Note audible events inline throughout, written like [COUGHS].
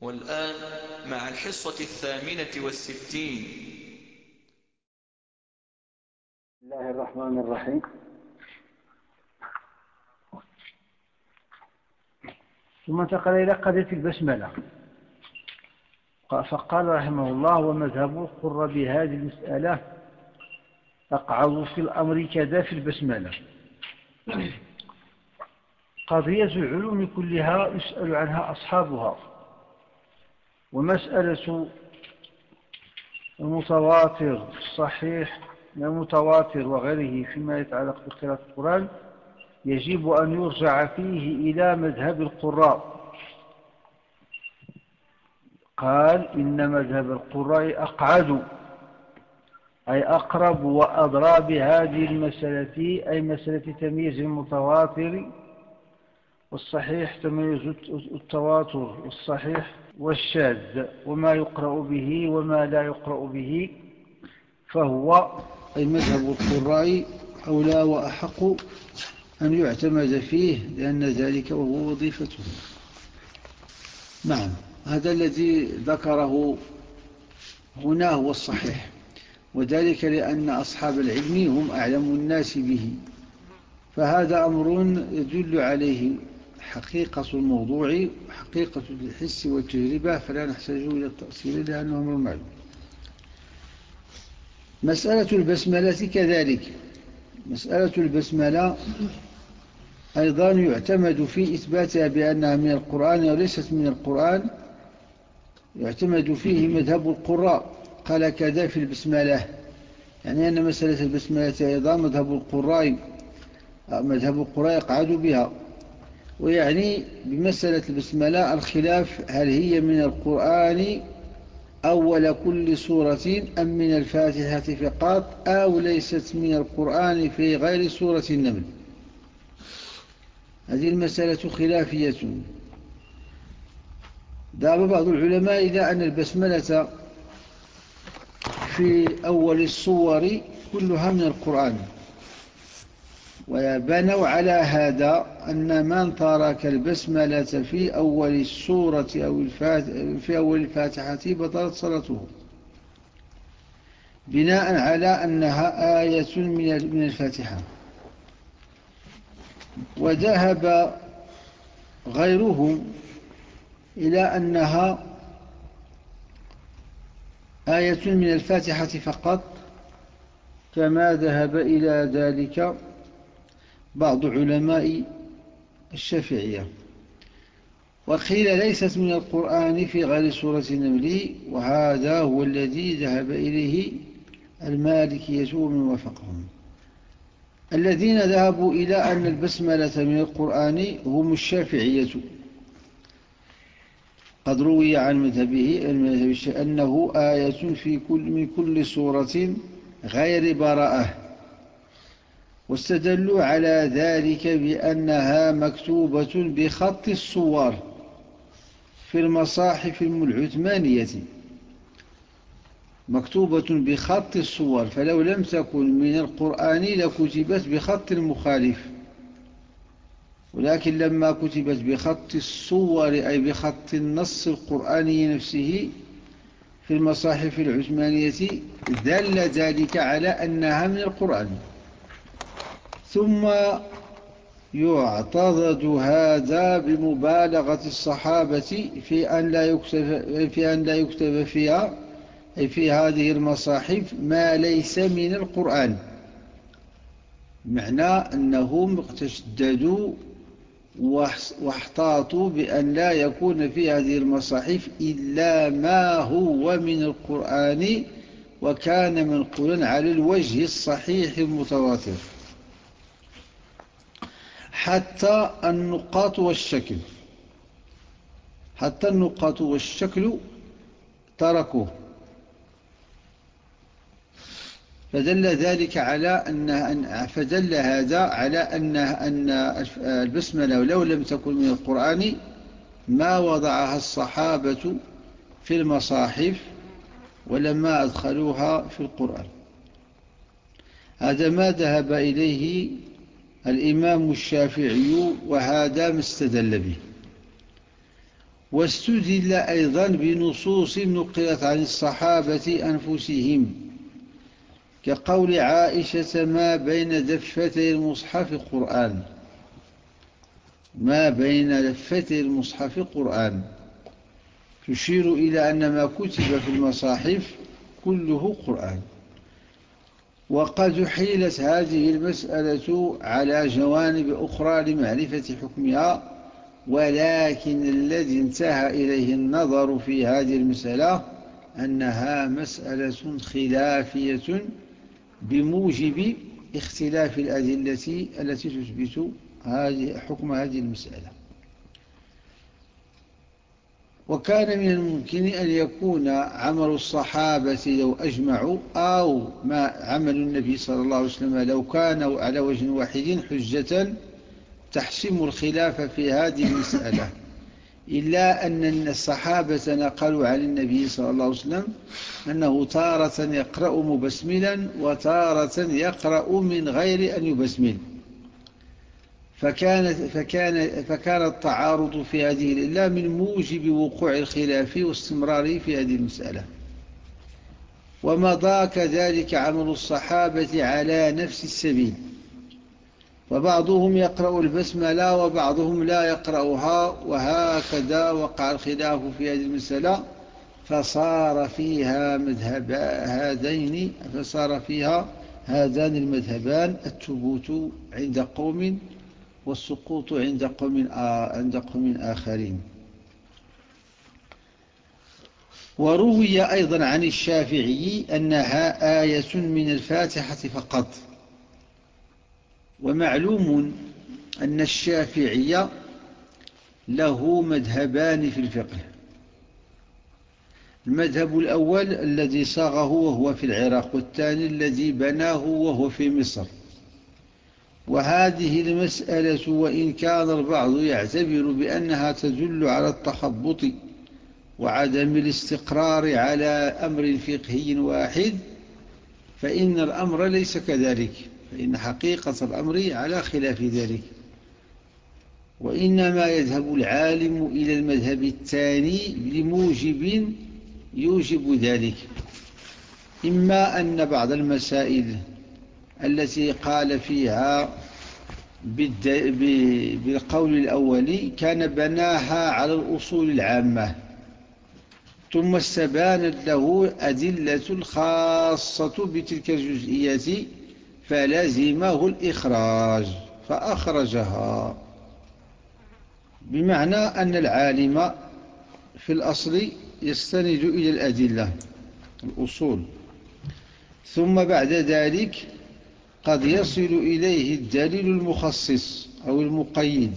والآن مع الحصة الثامنة والستين. بسم الله الرحمن الرحيم. ثم انتقل إلى قضية البسملة. فقال رحمه الله ومذهب قر بهذه المسألة أقعد في الأمر كذا في البسملة. قضية العلوم كلها يسأل عنها أصحابها. ومسألة المتواتر الصحيح من المتواتر وغيره فيما يتعلق بقراءة القرآن يجب أن يرجع فيه إلى مذهب القراء. قال إن مذهب القراء أقعد أي أقرب وأضرى بهذه المسألة أي مسألة تمييز المتواتر والصحيح تمييز التواتر والصحيح والشاذ وما يقرأ به وما لا يقرأ به فهو أي مذهب القراء أولى وأحق أن يعتمد فيه لأن ذلك وهو وظيفته. نعم هذا الذي ذكره هنا هو الصحيح وذلك لأن أصحاب العلم هم أعلم الناس به فهذا أمر يدل عليه. حقيقة الموضوع حقيقة الحس والتجربة فلا نحتاج إلى التأصيل لأنه أمر معلوم. مسألة البسملة كذلك. مسألة البسملة أيضا يعتمد في إثباتها بأنها من القرآن وليست من القرآن. يعتمد فيه مذهب القراء. قال كذا في البسملة. يعني أن مسألة البسملة أيضا مذهب القراء مذهب القراء يقعد بها. ويعني بمسألة البسملة الخلاف هل هي من القرآن أول كل سورة أم من الفاتحة فقط أو ليست من القرآن في غير سورة النمل؟ هذه المسألة خلافية. ذهب بعض العلماء إلى أن البسملة في أول الصور كلها من القرآن. وبنوا على هذا أن من ترك البسملة في أول السورة أو في أول الفاتحة بطلت صلاته. بناء على أنها آية من الفاتحة. وذهب غيرهم إلى أنها آية من الفاتحة فقط كما ذهب إلى ذلك بعض علماء الشافعية. وقيل ليست من القرآن في غير سورة النمل وهذا هو الذي ذهب إليه المالكية ومن وفقهم. الذين ذهبوا إلى أن البسملة من القرآن هم الشافعية. قد روي عن مذهبه أنه آية في كل من كل سورة غير براءة. واستدلوا على ذلك بأنها مكتوبة بخط الصور في المصاحف العثمانية. مكتوبة بخط الصور فلو لم تكن من القرآن لكتبت بخط المخالف. ولكن لما كتبت بخط الصور أي بخط النص القرآني نفسه في المصاحف العثمانية دل ذلك على أنها من القرآن. ثم يعتضد هذا بمبالغة الصحابة في أن لا يكتب, في أن لا يكتب فيها في هذه المصاحف ما ليس من القرآن. معنى أنهم تشددوا واحتاطوا بأن لا يكون في هذه المصاحف إلا ما هو من القرآن وكان منقولا على الوجه الصحيح المتواتر. حتى النقاط والشكل. حتى النقاط والشكل تركوه. فدل ذلك على أن فدل هذا على أن أن البسملة لو لم تكن من القرآن ما وضعها الصحابة في المصاحف ولما أدخلوها في القرآن. هذا ما ذهب إليه الإمام الشافعي وهذا ما استدل به. واستدل أيضا بنصوص نقلت عن الصحابة أنفسهم كقول عائشة ما بين دفتي المصحف قرآن. ما بين دفتي المصحف قرآن. تشير إلى أن ما كتب في المصاحف كله قرآن. وقد حيلت هذه المسألة على جوانب أخرى لمعرفة حكمها ولكن الذي انتهى إليه النظر في هذه المسألة أنها مسألة خلافية بموجب اختلاف الأدلة التي تثبت حكم هذه المسألة. وكان من الممكن أن يكون عمل الصحابة لو أجمعوا أو ما عمل النبي صلى الله عليه وسلم لو كانوا على وجه واحد حجة تحسم الخلاف في هذه المسألة. إلا أن الصحابة نقلوا عن النبي صلى الله عليه وسلم أنه تارة يقرأ مبسملا وتارة يقرأ من غير أن يبسمل. فكان, فكان, فكان التعارض في هذه الإلا من موجب وقوع الخلاف واستمراره في هذه المسألة. ومضى كذلك عمل الصحابة على نفس السبيل. وبعضهم يقرأ البسملة وبعضهم لا يقرأها وهكذا وقع الخلاف في هذه المسألة. فصار فيها مذهب هذين فصار فيها هذان المذهبان الثبوت عند قوم والسقوط عند قوم عند قوم آخرين. وروي أيضا عن الشافعي أنها آية من الفاتحة فقط. ومعلوم أن الشافعي له مذهبان في الفقه. المذهب الأول الذي صاغه وهو في العراق والثاني الذي بناه وهو في مصر. وهذه المسألة وإن كان البعض يعتبر بأنها تدل على التخبط وعدم الاستقرار على أمر فقهي واحد فإن الأمر ليس كذلك فإن حقيقة الأمر على خلاف ذلك. وإنما يذهب العالم إلى المذهب الثاني لموجب يوجب ذلك. إما أن بعض المسائل التي قال فيها بالقول الأولي كان بناها على الأصول العامة. ثم استبانت له أدلة خاصة بتلك الجزئيات فلزمه الإخراج فأخرجها. بمعنى أن العالم في الأصل يستند إلى الأدلة الأصول. ثم بعد ذلك قد يصل إليه الدليل المخصص أو المقيد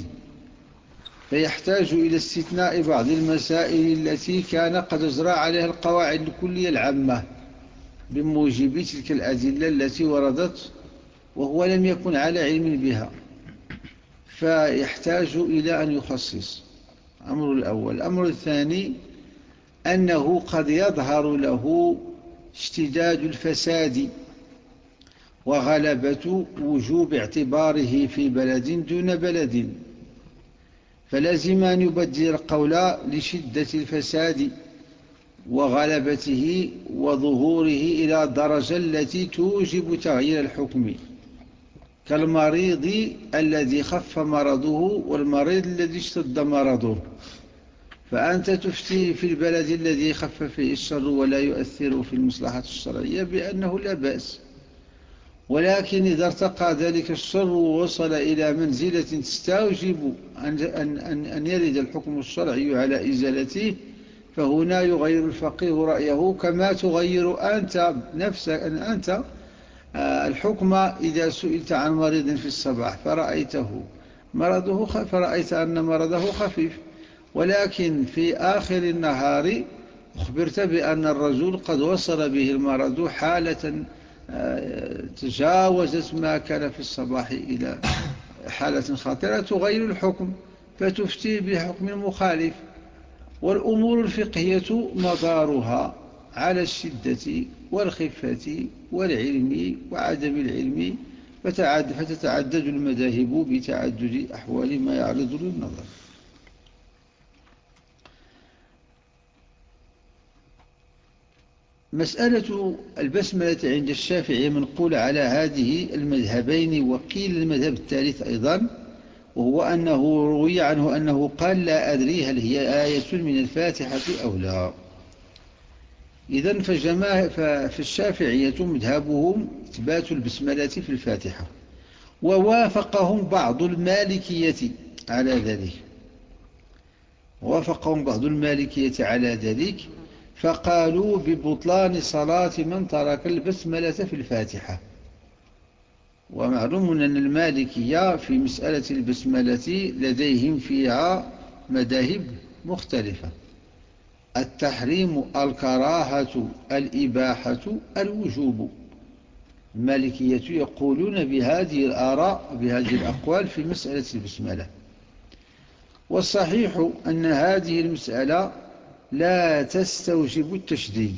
فيحتاج إلى استثناء بعض المسائل التي كان قد أجرى عليها القواعد الكلية العامة بموجب تلك الأدلة التي وردت وهو لم يكن على علم بها. فيحتاج إلى أن يخصص. أمر الأول. الأمر الثاني أنه قد يظهر له اشتداد الفساد وغلبة وجوب اعتباره في بلد دون بلد. فلازم أن يبدل القول لشدة الفساد وغلبته وظهوره إلى الدرجة التي توجب تغيير الحكم. كالمريض الذي خف مرضه والمريض الذي اشتد مرضه. فأنت تفتي في البلد الذي خف فيه الشر ولا يؤثر في المصلحة الشرعية بأنه لا بأس. ولكن إذا ارتقى ذلك الشر ووصل إلى منزلة تستوجب أن, أن, أن يرد الحكم الشرعي على إزالته فهنا يغير الفقيه رأيه كما تغير أنت نفسك أن أنت آه، الحكم إذا سئلت عن مريض في الصباح فرأيته مرضه فرأيت أن مرضه خفيف. ولكن في آخر النهار أخبرت بأن الرجل قد وصل به المرض حالة تجاوزت ما كان في الصباح إلى حالة خطيرة تغير الحكم فتفتي بحكم مخالف والأمور الفقهية مدارها على الشدة والخفة والعلم وعدم العلم فتتعدد المذاهب بتعدد أحوال ما يعرض للنظر. مسألة البسملة عند الشافعي منقول على هذه المذهبين وقيل المذهب الثالث أيضا وهو أنه روي عنه أنه قال لا أدري هل هي آية من الفاتحة أو لا. إذا ففي الشافعية مذهبهم إثبات البسملة في الفاتحة ووافقهم بعض المالكية على ذلك. وافقهم بعض المالكية على ذلك فقالوا ببطلان صلاة من ترك البسملة في الفاتحة. ومعلوم أن المالكية في مسألة البسملة لديهم فيها مذاهب مختلفة. التحريم الكراهة الإباحة الوجوب. المالكية يقولون بهذه الآراء بهذه الأقوال في مسألة البسملة. والصحيح أن هذه المسألة لا تستوجب التشديد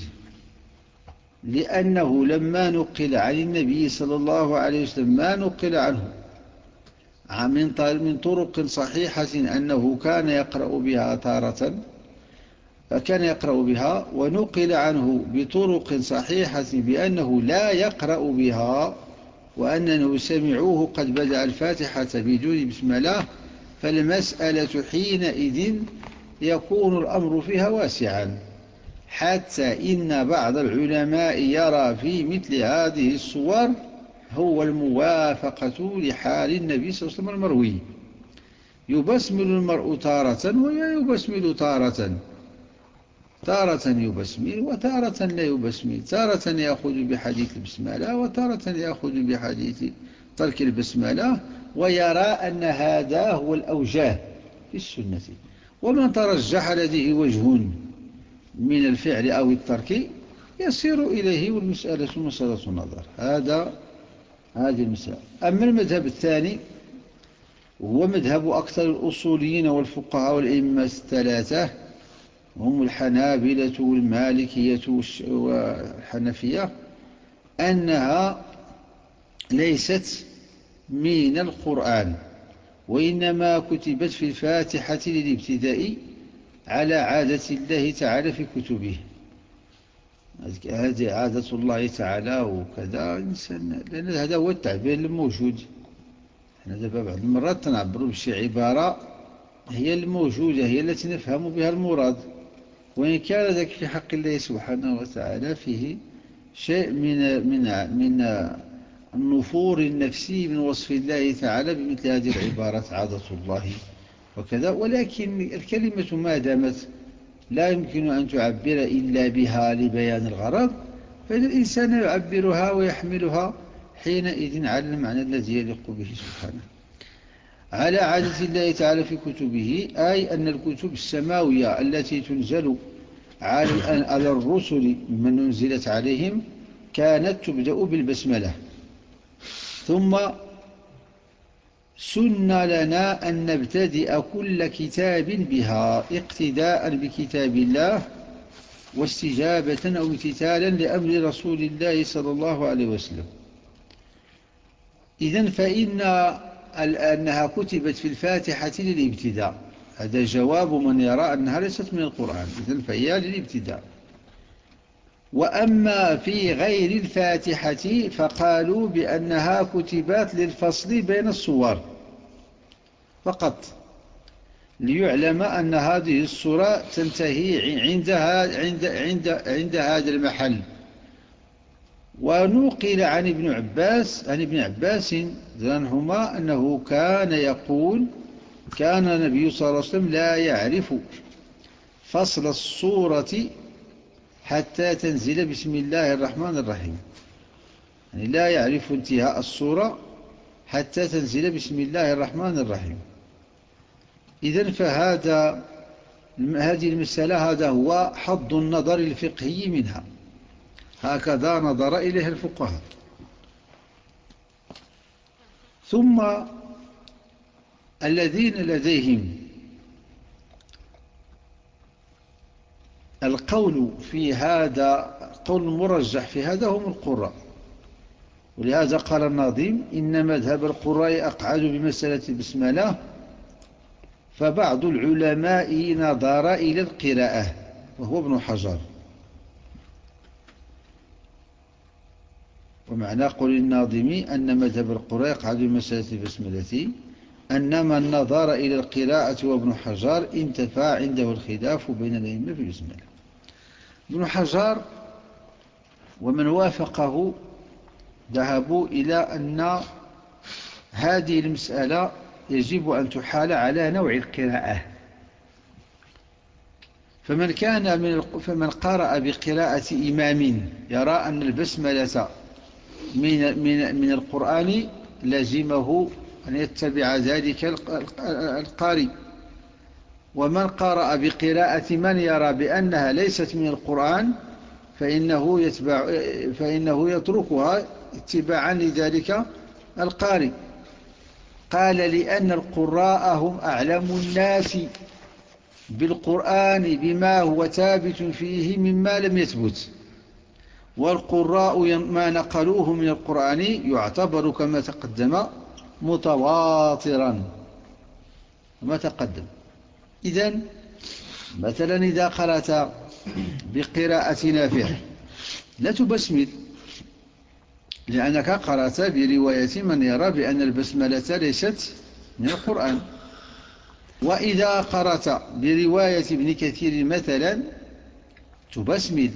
لأنه لما نقل عن النبي صلى الله عليه وسلم ما نقل عنه من طرق صحيحة أنه كان يقرأ بها تارة فكان يقرأ بها ونقل عنه بطرق صحيحة بأنه لا يقرأ بها وأنه سمعوه قد بدأ الفاتحة بدون بسم الله فالمسألة حينئذ يكون الأمر فيها واسعا. حتى إن بعض العلماء يرى في مثل هذه الصور هو الموافقة لحال النبي صلى الله عليه وسلم المروي. يبسمل المرء تارة ويا يبسمل تارة. تارة يبسمل وتارة لا يبسمل. تارة يأخذ بحديث البسملة وتارة يأخذ بحديث ترك البسملة ويرى أن هذا هو الأوجاه في السنة. ومن ترجح لديه وجه من الفعل أو الترك يسير إليه والمسألة مسألة النظر هذا هذه المسألة. أما المذهب الثاني هو مذهب أكثر الأصوليين والفقهاء والأئمة الثلاثة. هم الحنابلة والمالكية والحنفية. أنها ليست من القرآن. وإنما كتبت في الفاتحة للابتداء على عادة الله تعالى في كتبه. هذه عادة الله تعالى وكذا إنسان لأن هذا هو التعبير الموجود. إحنا دابا بعض المرات تنعبروا بشي عبارة هي الموجودة هي التي نفهم بها المراد. وإن كان ذلك في حق الله سبحانه وتعالى فيه شيء من من من النفور النفسي من وصف الله تعالى بمثل هذه العبارات عادة الله وكذا. ولكن الكلمة ما دامت لا يمكن أن تعبر إلا بها لبيان الغرض فإن الإنسان يعبرها ويحملها حينئذ على المعنى الذي يليق به سبحانه. على عادة الله تعالى في كتبه أي أن الكتب السماوية التي تنزل على الرسل من نزلت عليهم كانت تبدأ بالبسملة. ثم سن لنا أن نبتدئ كل كتاب بها اقتداء بكتاب الله واستجابة أو امتثالا لأمر رسول الله صلى الله عليه وسلم. إذن فإن أنها كتبت في الفاتحة للابتداء. هذا جواب من يرى أنها ليست من القرآن. إذن فهي للابتداء. وأما في غير الفاتحة فقالوا بأنها كتبات للفصل بين الصور فقط ليعلم أن هذه الصورة تنتهي عندها عند, عند, عند هذا المحل. ونوقل عن ابن عباس عن ابن عباس عنهما أنه كان يقول كان النبي صلى الله عليه وسلم لا يعرف فصل الصورة حتى تنزل بسم الله الرحمن الرحيم. يعني لا يعرف انتهاء الصورة حتى تنزل بسم الله الرحمن الرحيم. إذن فهذا هذه المسألة هذا هو حظ النظر الفقهي منها. هكذا نظر إليها الفقهاء. ثم الذين لديهم القول في هذا قول مرجح في هذا هم القراء. ولهذا قال الناظم إن مذهب القراء أقعد بمسألة البسملة فبعض العلماء نظر إلى القراءة وهو ابن حجر. ومعنى قول الناظم أن مذهب القراء أقعد بمسألة البسملة أن من نظر إلى القراءة وابن حجر انتفى عنده الخلاف بين الأئمة في البسملة ابن حجر ومن وافقه ذهبوا إلى أن هذه المسألة يجب أن تحال على نوع القراءة. فمن كان من فمن قرأ بقراءة إمام يرى أن البسملة من من من القرآن لزمه أن يتبع ذلك القارئ. ومن قرأ بقراءة من يرى بأنها ليست من القرآن فإنه, يتبع فإنه يتركها اتباعا لذلك القارئ. قال لأن القراء هم أعلم الناس بالقرآن بما هو ثابت فيه مما لم يثبت. والقراء ما نقلوه من القرآن يعتبر كما تقدم متواترا. ما تقدم. إذن مثلا إذا قرأت بقراءة نافع لا تبسمل لأنك قرأت برواية من يرى بأن البسملة ليست من القرآن. وإذا قرأت برواية ابن كثير مثلا تبسمل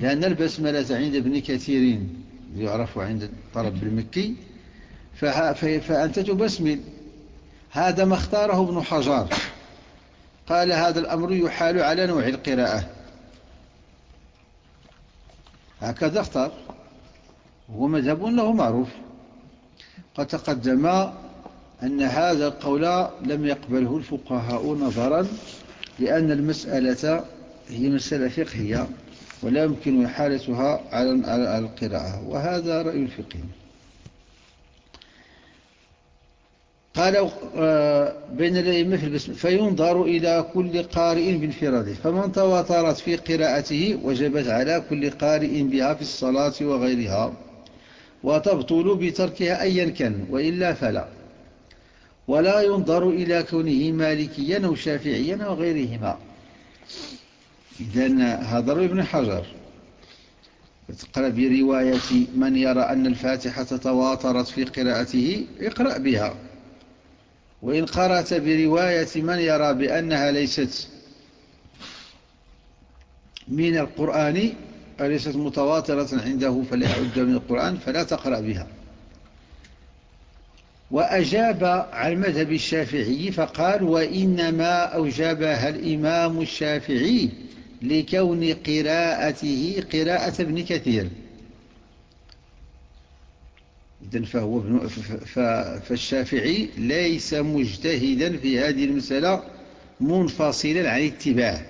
لأن البسملة عند ابن كثير يعرف عند الطرب المكي فأنت تبسمل. هذا ما اختاره ابن حجار قال هذا الأمر يحال على نوع القراءة. هكذا اختار. هو مذهب له معروف؟ قد تقدم أن هذا القول لم يقبله الفقهاء نظرا لأن المسألة هي مسألة فقهية ولا يمكن إحالتها على القراءة وهذا رأي الفقه. قال آه، بين الأئمة في البسم فينظر إلى كل قارئ بانفراده فمن تواترت في قراءته وجبت على كل قارئ بها في الصلاة وغيرها وتبطل بتركها أيا كان وإلا فلا. ولا ينظر إلى كونه مالكيا أو شافعيا أو غيرهما. إذن هذا ابن حجر. تقرأ برواية من يرى أن الفاتحة تواترت في قراءته اقرأ بها. وإن قرأت برواية من يرى بأنها ليست من القرآن أليست متواترة عنده فلا يعد من القرآن فلا تقرأ بها. وأجاب عن مذهب الشافعي فقال وإنما أوجبها الإمام الشافعي لكون قراءته قراءة ابن كثير؟ إذن فهو ابن فالشافعي ليس مجتهدا في هذه المسألة منفصلا عن اتباع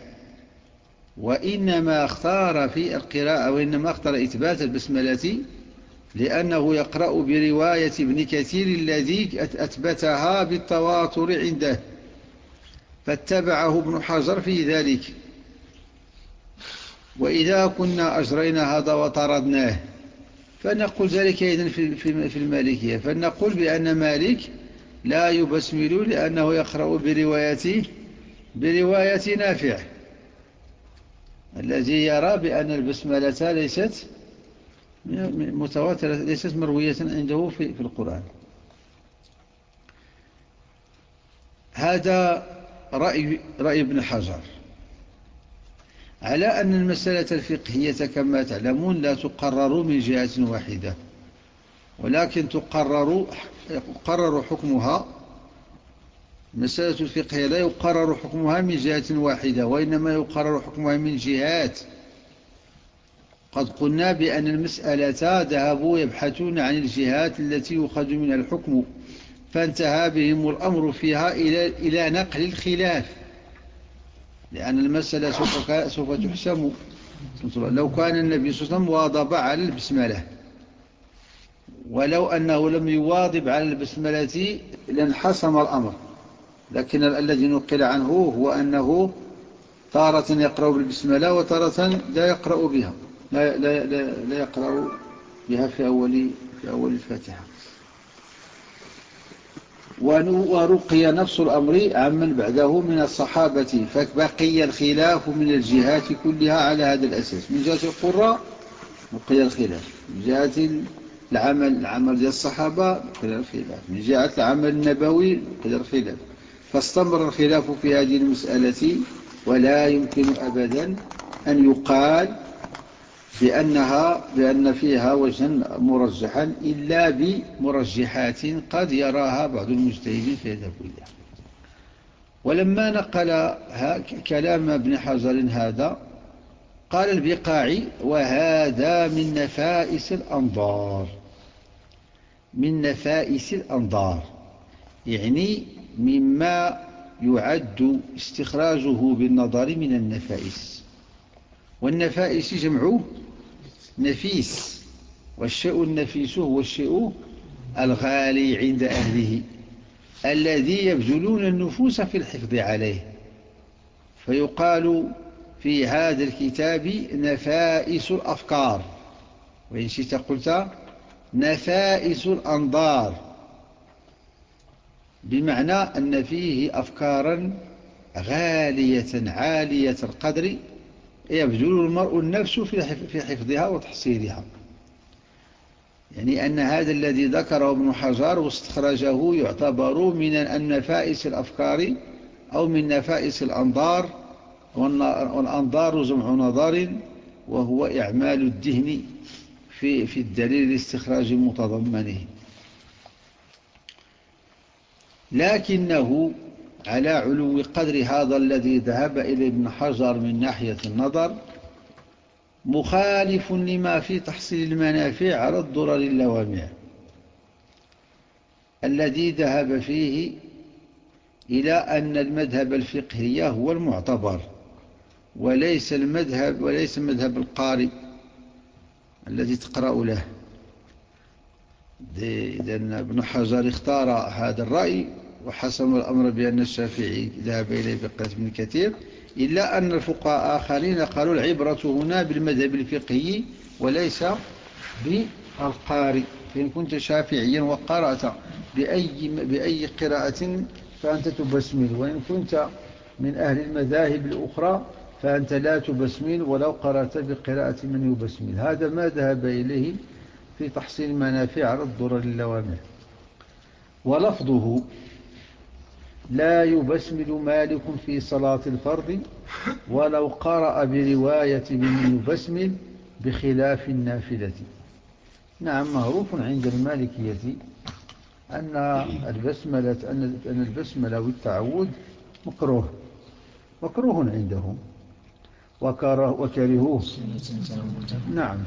وإنما اختار في القراءة وإنما اختار إثبات البسملة لأنه يقرأ برواية ابن كثير الذي أثبتها بالتواتر عنده فاتبعه ابن حجر في ذلك. وإذا كنا أجرينا هذا وطردناه فنقول ذلك أيضا في المالكية. فنقول بأن مالك لا يبسمل لأنه يقرأ برواية برواية نافع. الذي يرى بأن البسملة ليست متواترة ليست مروية عنده في, في القرآن. هذا رأي, رأي ابن حجر. على أن المسألة الفقهية كما تعلمون لا تقرر من جهة واحدة ولكن تقرر يقرر حكمها. مسألة الفقهية لا يقرر حكمها من جهة واحدة وإنما يقرر حكمها من جهات. قد قلنا بأن المسألة ذهبوا يبحثون عن الجهات التي يؤخذ منها الحكم فانتهى بهم الأمر فيها إلى نقل الخلاف. لأن المسألة سوف, سوف تحسم. لو كان النبي صلى الله عليه وسلم واظب على البسملة. ولو أنه لم يواظب على البسملة لانحسم الأمر. لكن الذي نقل عنه هو أنه تارة يقرأ بالبسملة وتارة لا يقرأ بها. لا, لا, لا, لا يقرأ بها في أول, في أول الفاتحة. ورقي نفس الأمر عمن بعده من الصحابة فبقي الخلاف من الجهات كلها على هذا الأساس. من جهة القراء بقي الخلاف من جهة العمل العمل ديال الصحابة بقي الخلاف من جهة العمل النبوي بقي الخلاف. فاستمر الخلاف في هذه المسألة ولا يمكن أبدا أن يقال بأنها بأن فيها وجها مرجحا إلا بمرجحات قد يراها بعض المجتهدين فيذهب إليها ولما نقل كلام ابن حجر هذا قال البقاعي وهذا من نفائس الأنظار. من نفائس الأنظار. يعني مما يعد استخراجه بالنظر من النفائس. والنفائس جمعه نفيس والشيء النفيس هو الشيء الغالي عند أهله الذي يبذلون النفوس في الحفظ عليه. فيقال في هذا الكتاب نفائس الأفكار. وإن شئت قلت نفائس الأنظار. بمعنى أن فيه أفكارا غالية عالية القدر يبذل المرء النفس في حفظها وتحصيلها. يعني أن هذا الذي ذكره ابن حجر واستخرجه يعتبر من النفائس الأفكار أو من نفائس الأنظار والأنظار جمع نظر وهو إعمال الدهن في, في الدليل الاستخراج متضمنه. لكنه على علو قدر هذا الذي ذهب إلى ابن حجر من ناحية النظر مخالف لما في تحصيل المنافع على الضرر اللوامع. الذي ذهب فيه إلى أن المذهب الفقهي هو المعتبر وليس المذهب وليس مذهب القارئ الذي تقرأ له. إذن ابن حجر اختار هذا الرأي. وحسم الأمر بأن الشافعي ذهب إليه بقية من كثير إلا أن الفقهاء آخرين قالوا العبرة هنا بالمذهب الفقهي وليس بالقارئ. فإن كنت شافعيا وقرأت بأي, بأي قراءة فأنت تبسمل وإن كنت من أهل المذاهب الأخرى فأنت لا تبسمل ولو قرأت بقراءة من يبسمل. هذا ما ذهب إليه في تحصيل المنافع على الضرر اللوامع ولفظه لا يبسمل مالك في صلاة الفرض ولو قرأ برواية من يبسمل بخلاف النافلة. نعم معروف عند المالكية أن البسملة أن البسملة والتعود مكروه مكروه عندهم وكرهوه. نعم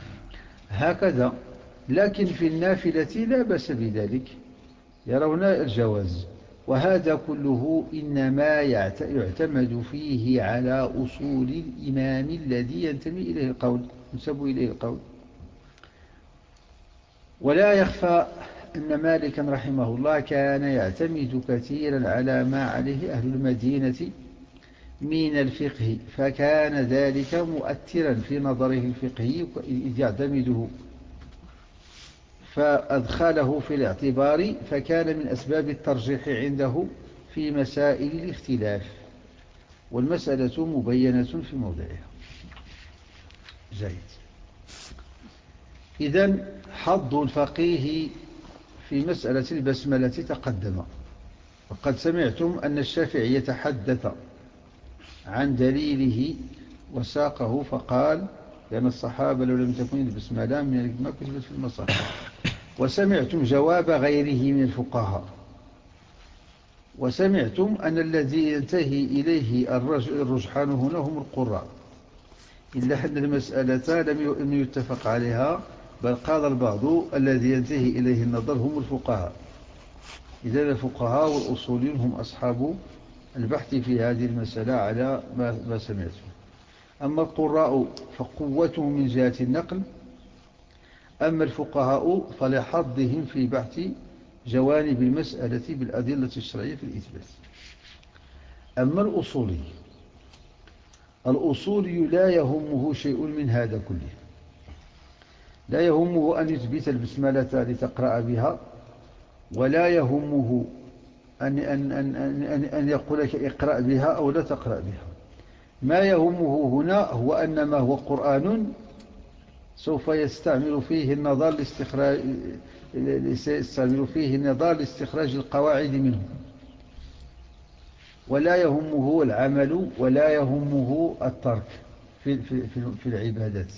هكذا. لكن في النافلة لا بس بذلك. يرون الجواز. وهذا كله إنما يعتمد فيه على أصول الإمام الذي ينتمي إليه القول ينسب إليه القول. ولا يخفى أن مالكا رحمه الله كان يعتمد كثيرا على ما عليه أهل المدينة من الفقه فكان ذلك مؤثرا في نظره الفقهي إذ يعتمده فأدخله في الاعتبار فكان من أسباب الترجيح عنده في مسائل الاختلاف والمسألة مبينة في موضعها. جيد إذن حظ الفقيه في مسألة البسملة تقدم. وقد سمعتم أن الشافعي يتحدث عن دليله وساقه فقال لأن الصحابة لو لم تكن البسملة من ما كتبت في المصحف. وسمعتم جواب غيره من الفقهاء. وسمعتم أن الذي ينتهي إليه الرجحان هنا هم القراء. إلا أن المسألة لم يتفق عليها بل قال البعض الذي ينتهي إليه النظر هم الفقهاء. إذا الفقهاء والأصوليون هم أصحاب البحث في هذه المسألة على ما سمعته أما القراء فقوتهم من جهة النقل أما الفقهاء فلحظهم في بحث جوانب المسألة بالأدلة الشرعية في الإثبات. أما الأصولي الأصولي لا يهمه شيء من هذا كله. لا يهمه أن يثبت البسملة لتقرأ بها ولا يهمه أن, أن, أن, أن, أن يقول لك اقرأ بها أو لا تقرأ بها. ما يهمه هنا هو أن ما هو قرآن سوف يستعمل فيه النظر لاستخراج يستعمل فيه النظر لاستخراج القواعد منه. ولا يهمه العمل ولا يهمه الترك في, في, في, في العبادات.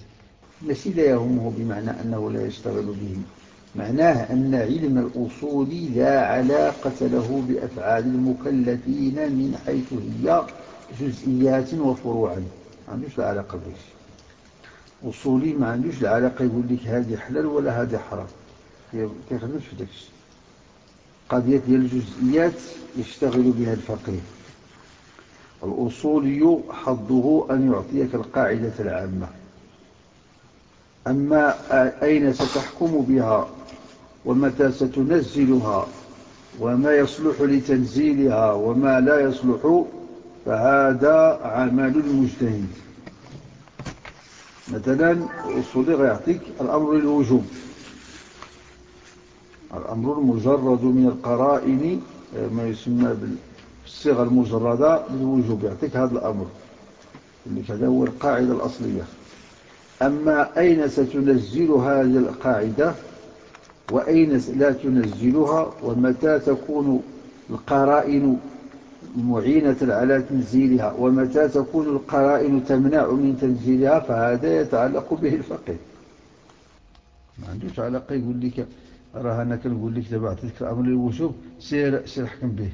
التي لا يهمه بمعنى أنه لا يشتغل به. معناه أن علم الأصول لا علاقة له بأفعال المكلفين من حيث هي جزئيات وفروعا ما عندوش العلاقة بهش أصولي ما عندوش العلاقة يقول لك هذه حلال ولا هذه حرام. كيخدمش في داكش قضية ديال الجزئيات يشتغل بها الفقيه. الأصولي حظه أن يعطيك القاعدة العامة. أما أين ستحكم بها؟ ومتى ستنزلها؟ وما يصلح لتنزيلها؟ وما لا يصلح فهذا عمل المجتهد مثلا الأصولي غيعطيك الأمر الوجوب. الأمر المجرد من القرائن ما يسمى بالصيغة المجردة بالوجوب يعطيك هذا الأمر هذا هو القاعدة الأصلية. أما أين ستنزل هذه القاعدة؟ وأين لا تنزلها؟ ومتى تكون القرائن معينة على تنزيلها ومتى تكون القرائن تمنع من تنزيلها فهذا يتعلق به الفقه. ما عندوش علاقة يقول لك راه أنا كنقول لك دابا عطيتك الأمر للوجوب سير سير حكم به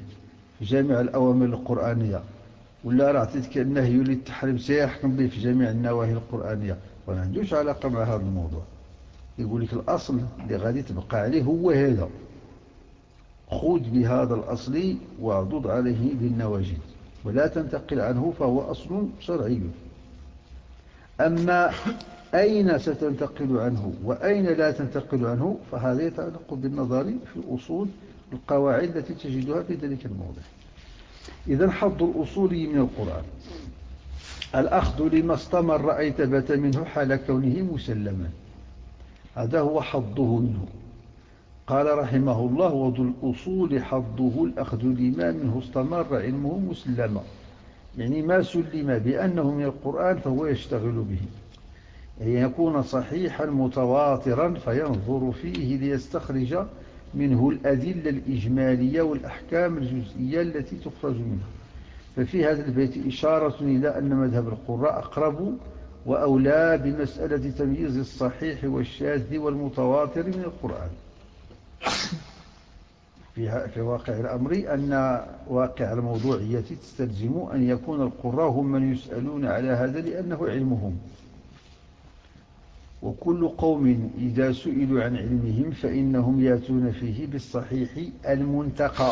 في جميع الأوامر القرآنية. ولا راه عطيتك النهي للتحريم سير حكم به في جميع النواهي القرآنية. وما عندوش علاقة مع هذا الموضوع. يقول لك الأصل اللي غادي تبقى عليه هو هذا. خذ بهذا الأصل واعضد عليه بالنواجد ولا تنتقل عنه فهو أصل شرعي. أما أين ستنتقل عنه وأين لا تنتقل عنه فهذا يتعلق بالنظر في الأصول القواعد التي تجدها في ذلك الموضع. إذا حظ الأصول من القرآن. الأخذ لما استمر أي ثبت منه حال كونه مسلما. هذا هو حظه منه. قال رحمه الله وذو الأصول حظه الأخذ لما منه استمر علمه مسلما. يعني ما سلم بأنه من القرآن فهو يشتغل به. أن يكون صحيحا متواترا فينظر فيه ليستخرج منه الأدلة الإجمالية والأحكام الجزئية التي تخرج منها. ففي هذا البيت إشارة إلى أن مذهب القراء أقرب وأولى بمسألة تمييز الصحيح والشاذ والمتواتر من القرآن. في واقع الأمر أن واقع الموضوعية تستلزم أن يكون القراء هم من يسألون على هذا لأنه علمهم. وكل قوم إذا سئلوا عن علمهم فإنهم يأتون فيه بالصحيح المنتقى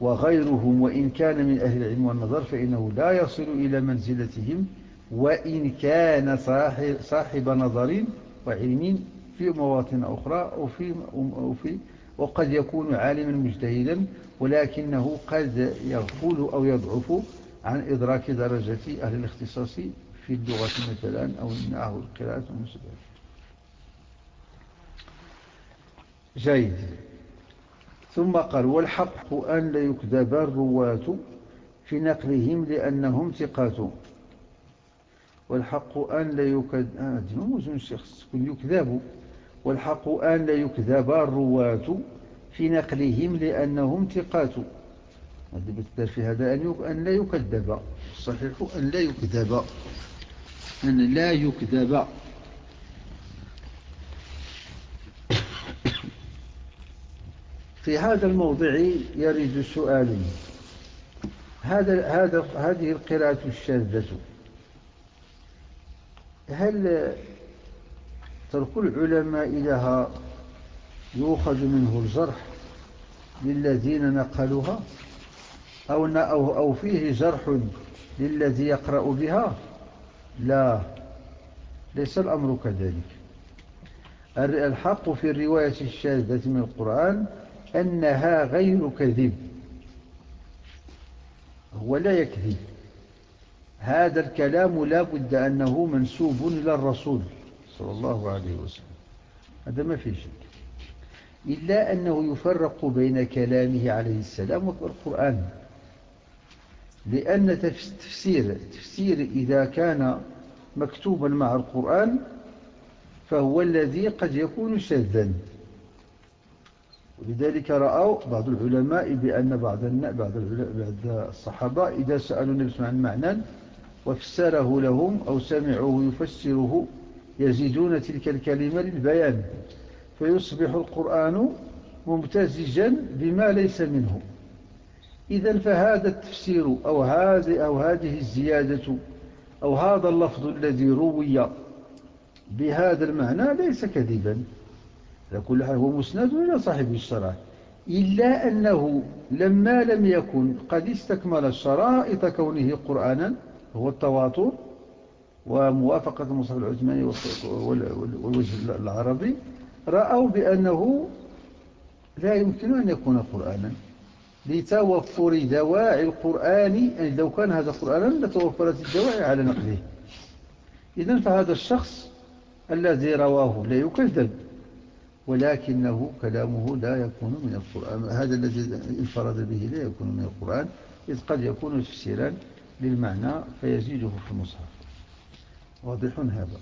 وغيرهم وإن كان من أهل العلم والنظر فإنه لا يصل إلى منزلتهم وإن كان صاحب نظر وعلم في مواطن أخرى أو في, أو في وقد يكون عالما مجتهدا ولكنه قد يغفل أو يضعف عن إدراك درجة أهل الاختصاص في اللغة مثلا أو النحو القراءة والمسبات جيد. ثم قال والحق أن لا يكذب الرواة في نقلهم لأنهم ثقات. والحق أن لا يكذب آه يكذب والحق أن لا يكذب الرواة في نقلهم لأنهم ثقات. في هذا أن لا يكذب. الصحيح أن لا يكذب. أن لا يكذب. في هذا الموضع يرد سؤال. هذا هذا هذه القراءة الشاذة. هل ترك العلماء لها يؤخذ منه الجرح للذين نقلوها؟ أو, أو, فيه جرح للذي يقرأ بها؟ لا ليس الأمر كذلك. الحق في الرواية الشاذة من القرآن أنها غير كذب. هو لا يكذب. هذا الكلام لا بد أنه منسوب إلى الرسول صلى الله عليه وسلم. هذا ما في شك. إلا أنه يفرق بين كلامه عليه السلام والقرآن لأن تفسير تفسير إذا كان مكتوبا مع القرآن فهو الذي قد يكون شاذا. ولذلك رأوا بعض العلماء بأن بعض بعض الصحابة إذا سألوا النبي عن معنى وفسره لهم أو سمعوه يفسره يزيدون تلك الكلمة للبيان فيصبح القرآن ممتزجا بما ليس منه. إذا فهذا التفسير أو هذه, أو هذه الزيادة أو هذا اللفظ الذي روي بهذا المعنى ليس كذبا. لكل حال هو مسند إلى صاحب الشرع. إلا أنه لما لم يكن قد استكمل الشرائط كونه قرآنا هو التواتر وموافقة المصحف العثماني والوجه العربي رأوا بأنه لا يمكن أن يكون قرآنا لتوفر دواعي القرآن يعني لو كان هذا قرآنا لتوفرت الدواعي على نقله. إذن فهذا الشخص الذي رواه لا يكذب ولكنه كلامه لا يكون من القرآن هذا الذي انفرد به لا يكون من القرآن إذ قد يكون تفسيرا للمعنى فيزيده في المصحف. واضح هذا.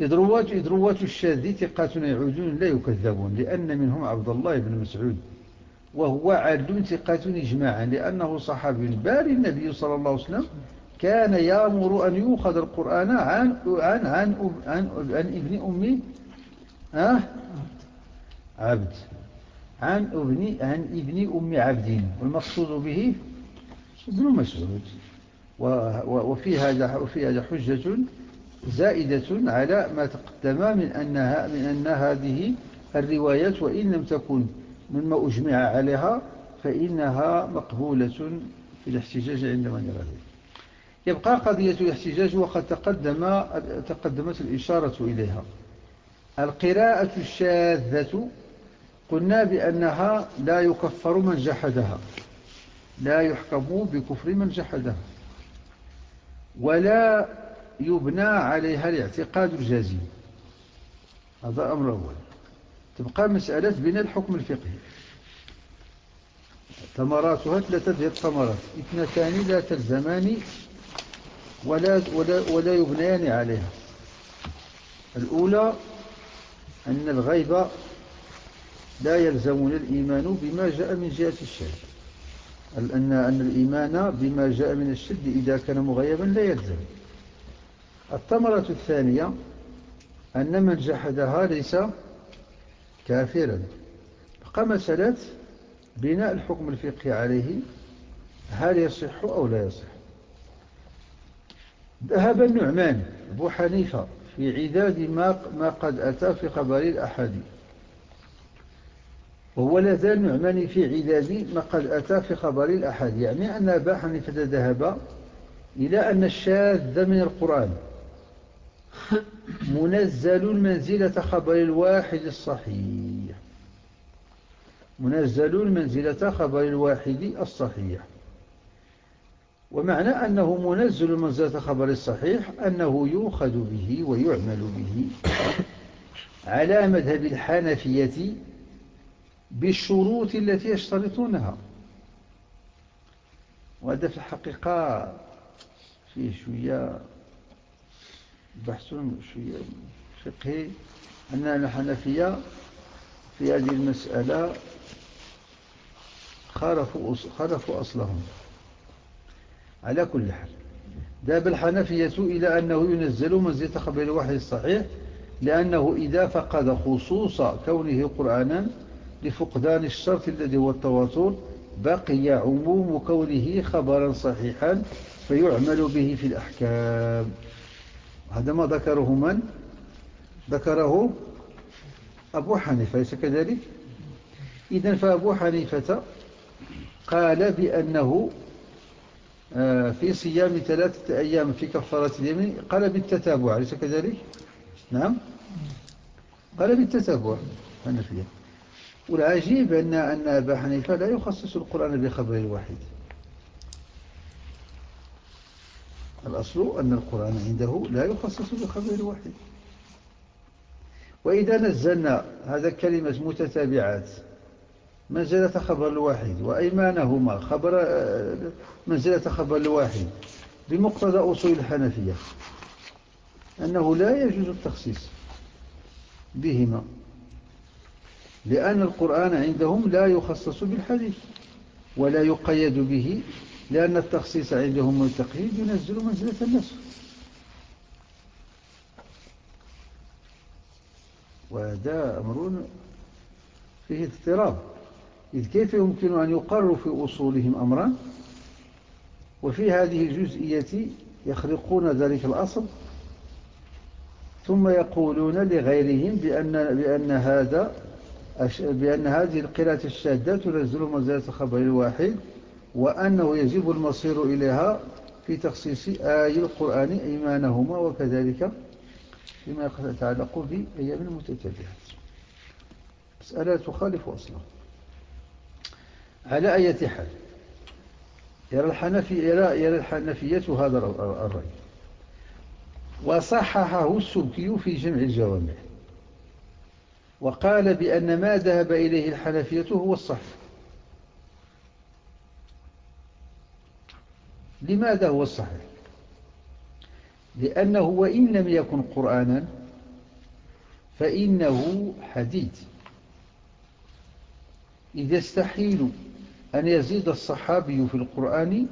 إذ رواة, إذ رواة الشاذ ثقات يعودون لا يكذبون لأن منهم عبد الله بن مسعود وهو عدل ثقات إجماعا لأنه صحابي بال النبي صلى الله عليه وسلم كان يأمر أن يوخذ القرآن عن, عن, عن, عن, عن ابن أمي أه؟ عبد. عن ابن, عن ابن أم عبد. والمقصود به ابن مسعود وفي هذا وفي هذا حجة زائدة على ما تقدم من أنها من أن هذه الروايات وإن لم تكن مما أجمع عليها فإنها مقبولة في الاحتجاج عند من يرى ذلك يبقى قضية الاحتجاج وقد تقدم تقدمت الإشارة إليها. القراءة الشاذة قلنا بأنها لا يكفر من جحدها. لا يحكم بكفر من جحدها ولا يبنى عليها الاعتقاد الجازم هذا أمر أول. تبقى مسألة بناء الحكم الفقهي. ثمراتها ثلاثة ثمرات اثنتان لا تلزمان ولا, ولا, ولا يبنيان عليها. الأولى أن الغيب لا يلزمون الإيمان بما جاء من جهة الشهد أن, أن الإيمان بما جاء من الشد إذا كان مغيبا لا يلزم. الثمرة الثانية أن من جحدها ليس كافرا. بقى مسألة بناء الحكم الفقهي عليه هل يصح أو لا يصح. ذهب النعمان أبو حنيفة في عداد ما, قد أتى في خبر الأحد وهو لا زال نعمان في عداد ما قد أتى في خبر الأحد. يعني أن أبا حنيفة ذهب إلى أن الشاذ من القرآن منزل منزلة خبر الواحد الصحيح. منزل منزلة خبر الواحد الصحيح. ومعنى أنه منزل منزلة خبر الصحيح أنه يؤخذ به ويعمل به على مذهب الحنفية بالشروط التي يشترطونها. وهذا في الحقيقة فيه شوية بحث شوية فقهي. أن الحنفية في هذه المسألة خالفوا خالفوا أصلهم. على كل حال. ذهب الحنفية إلى أنه ينزل منزلة خبر الوحي الصحيح لأنه إذا فقد خصوص كونه قرآنا لفقدان الشرط الذي هو التواتر بقي عموم كونه خبرا صحيحا فيعمل به في الأحكام. هذا ما ذكره من؟ ذكره أبو حنيفة ليس كذلك؟ إذن فأبو حنيفة قال بأنه آه، في صيام ثلاثة أيام في كفارة اليمين قال بالتتابع أليس كذلك؟ نعم. قال بالتتابع حنفية. والعجيب أن أن أبا حنيفة لا يخصص القرآن بخبر الواحد الأصل أن القرآن عنده لا يخصص بخبر الواحد وإذا نزلنا هذا كلمة متتابعات منزلة خبر الواحد؟ وأيمانهما خبر منزلة خبر الواحد؟ بمقتضى أصول الحنفية. أنه لا يجوز التخصيص بهما. لأن القرآن عندهم لا يخصص بالحديث ولا يقيد به لأن التخصيص عندهم والتقييد ينزل منزلة النسخ وهذا أمر فيه اضطراب. إذ كيف يمكن أن يقروا في أصولهم أمرا؟ وفي هذه الجزئية يخرقون ذلك الأصل ثم يقولون لغيرهم بأن, بأن هذا بأن هذه القراءة الشاذة تنزل منزلة خبر الواحد وأنه يجب المصير إليها في تخصيص آي القرآن إيمانهما وكذلك فيما يتعلق بأيام المتتابعات مسألة تخالف أصلا. على أي حال يرى الحنفي يرى, يرى الحنفية هذا الرأي. وصححه السبكي في جمع الجوامع. وقال بأن ما ذهب إليه الحنفية هو الصح لماذا هو الصحيح؟ لأنه وإن لم يكن قرآنا فإنه حديث. إذا استحيل أن يزيد الصحابي في القرآن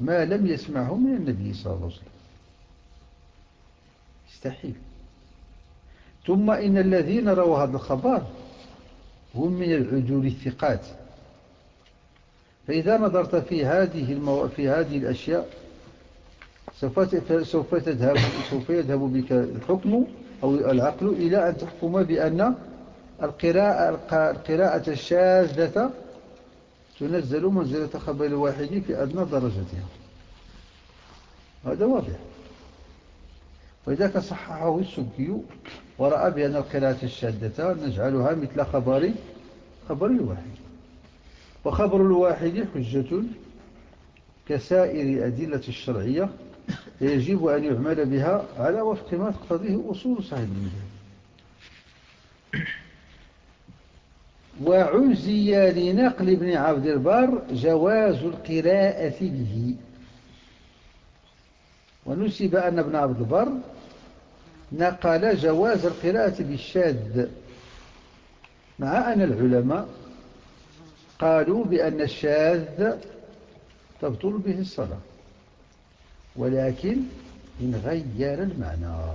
ما لم يسمعه من النبي صلى الله عليه وسلم. استحيل ثم إن الذين رووا هذا الخبر هم من العجول الثقات. فإذا نظرت في هذه المو... في هذه الأشياء سوف سوف تذهب سوف يذهب بك الحكم أو العقل إلى أن تحكم بأن القراءة القراءة الشاذة تنزل منزلة خبر الواحد في أدنى درجتها. هذا واضح. وإذا صححه السبكي ورأى بأن القراءة الشاذة نجعلها مثل خبر خبر الواحد. وخبر الواحد حجة كسائر الأدلة الشرعية يجب أن يعمل بها على وفق ما تقتضيه أصول صاحب المذهب. وعزي لنقل ابن عبد البر جواز القراءة به. ونسب أن ابن عبد البر نقل جواز القراءة بالشاذ مع أن العلماء قالوا بأن الشاذ تبطل به الصلاة ولكن إن غير المعنى.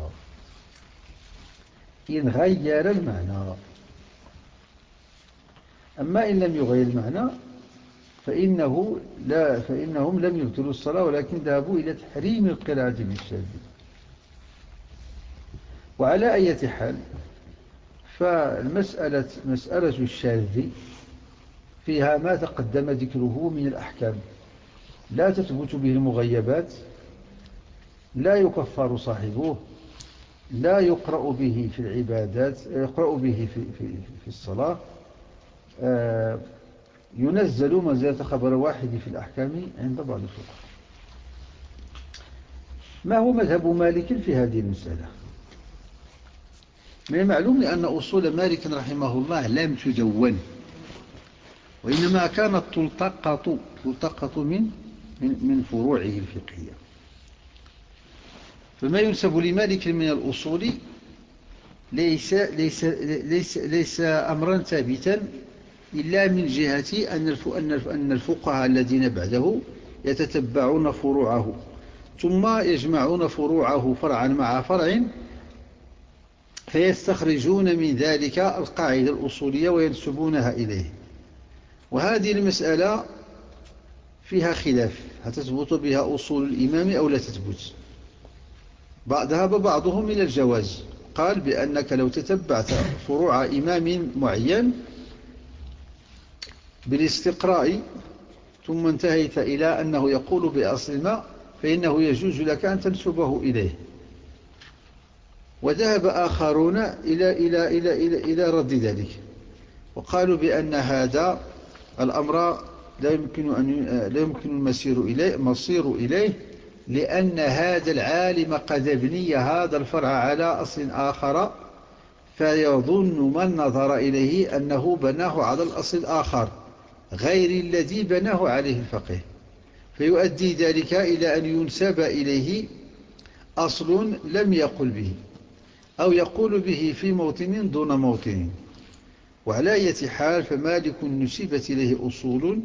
إن غير المعنى. أما إن لم يغير المعنى فإنه لا فإنهم لم يبتلوا الصلاة ولكن ذهبوا إلى تحريم القراءة بالشاذ وعلى أي حال فالمسألة مسألة الشاذ فيها ما تقدم ذكره من الأحكام. لا تثبت به المغيبات لا يكفر صاحبه لا يقرأ به في العبادات يقرأ به في, في, في الصلاة. آه، ينزل منزلة خبر واحد في الأحكام عند بعض الفقهاء. ما هو مذهب مالك في هذه المسألة؟ من المعلوم أن أصول مالك رحمه الله لم تدون وإنما كانت تلتقط تلتقط من من من فروعه الفقهية. فما ينسب لمالك من الأصول ليس ليس ليس ليس أمرا ثابتا إلا من جهة أن الفقهاء الذين بعده يتتبعون فروعه ثم يجمعون فروعه فرعا مع فرع فيستخرجون من ذلك القاعدة الأصولية وينسبونها إليه. وهذه المسألة فيها خلاف هتثبت بها أصول الإمام أو لا تثبت؟ ذهب بعضهم إلى الجواز. قال بأنك لو تتبعت فروع إمام معين بالاستقراء ثم انتهيت إلى أنه يقول بأصل ما فإنه يجوز لك أن تنسبه إليه. وذهب آخرون إلى, إلى, إلى, إلى, إلى رد ذلك. وقالوا بأن هذا الأمر لا يمكن, أن لا يمكن المسير إليه, مصير إليه لأن هذا العالم قد أبني هذا الفرع على أصل آخر فيظن من نظر إليه أنه بناه على الأصل الآخر. غير الذي بناه عليه الفقيه. فيؤدي ذلك إلى أن ينسب إليه أصل لم يقل به أو يقول به في موطن دون موطن. وعلى أي حال فمالك نسبت إليه أصول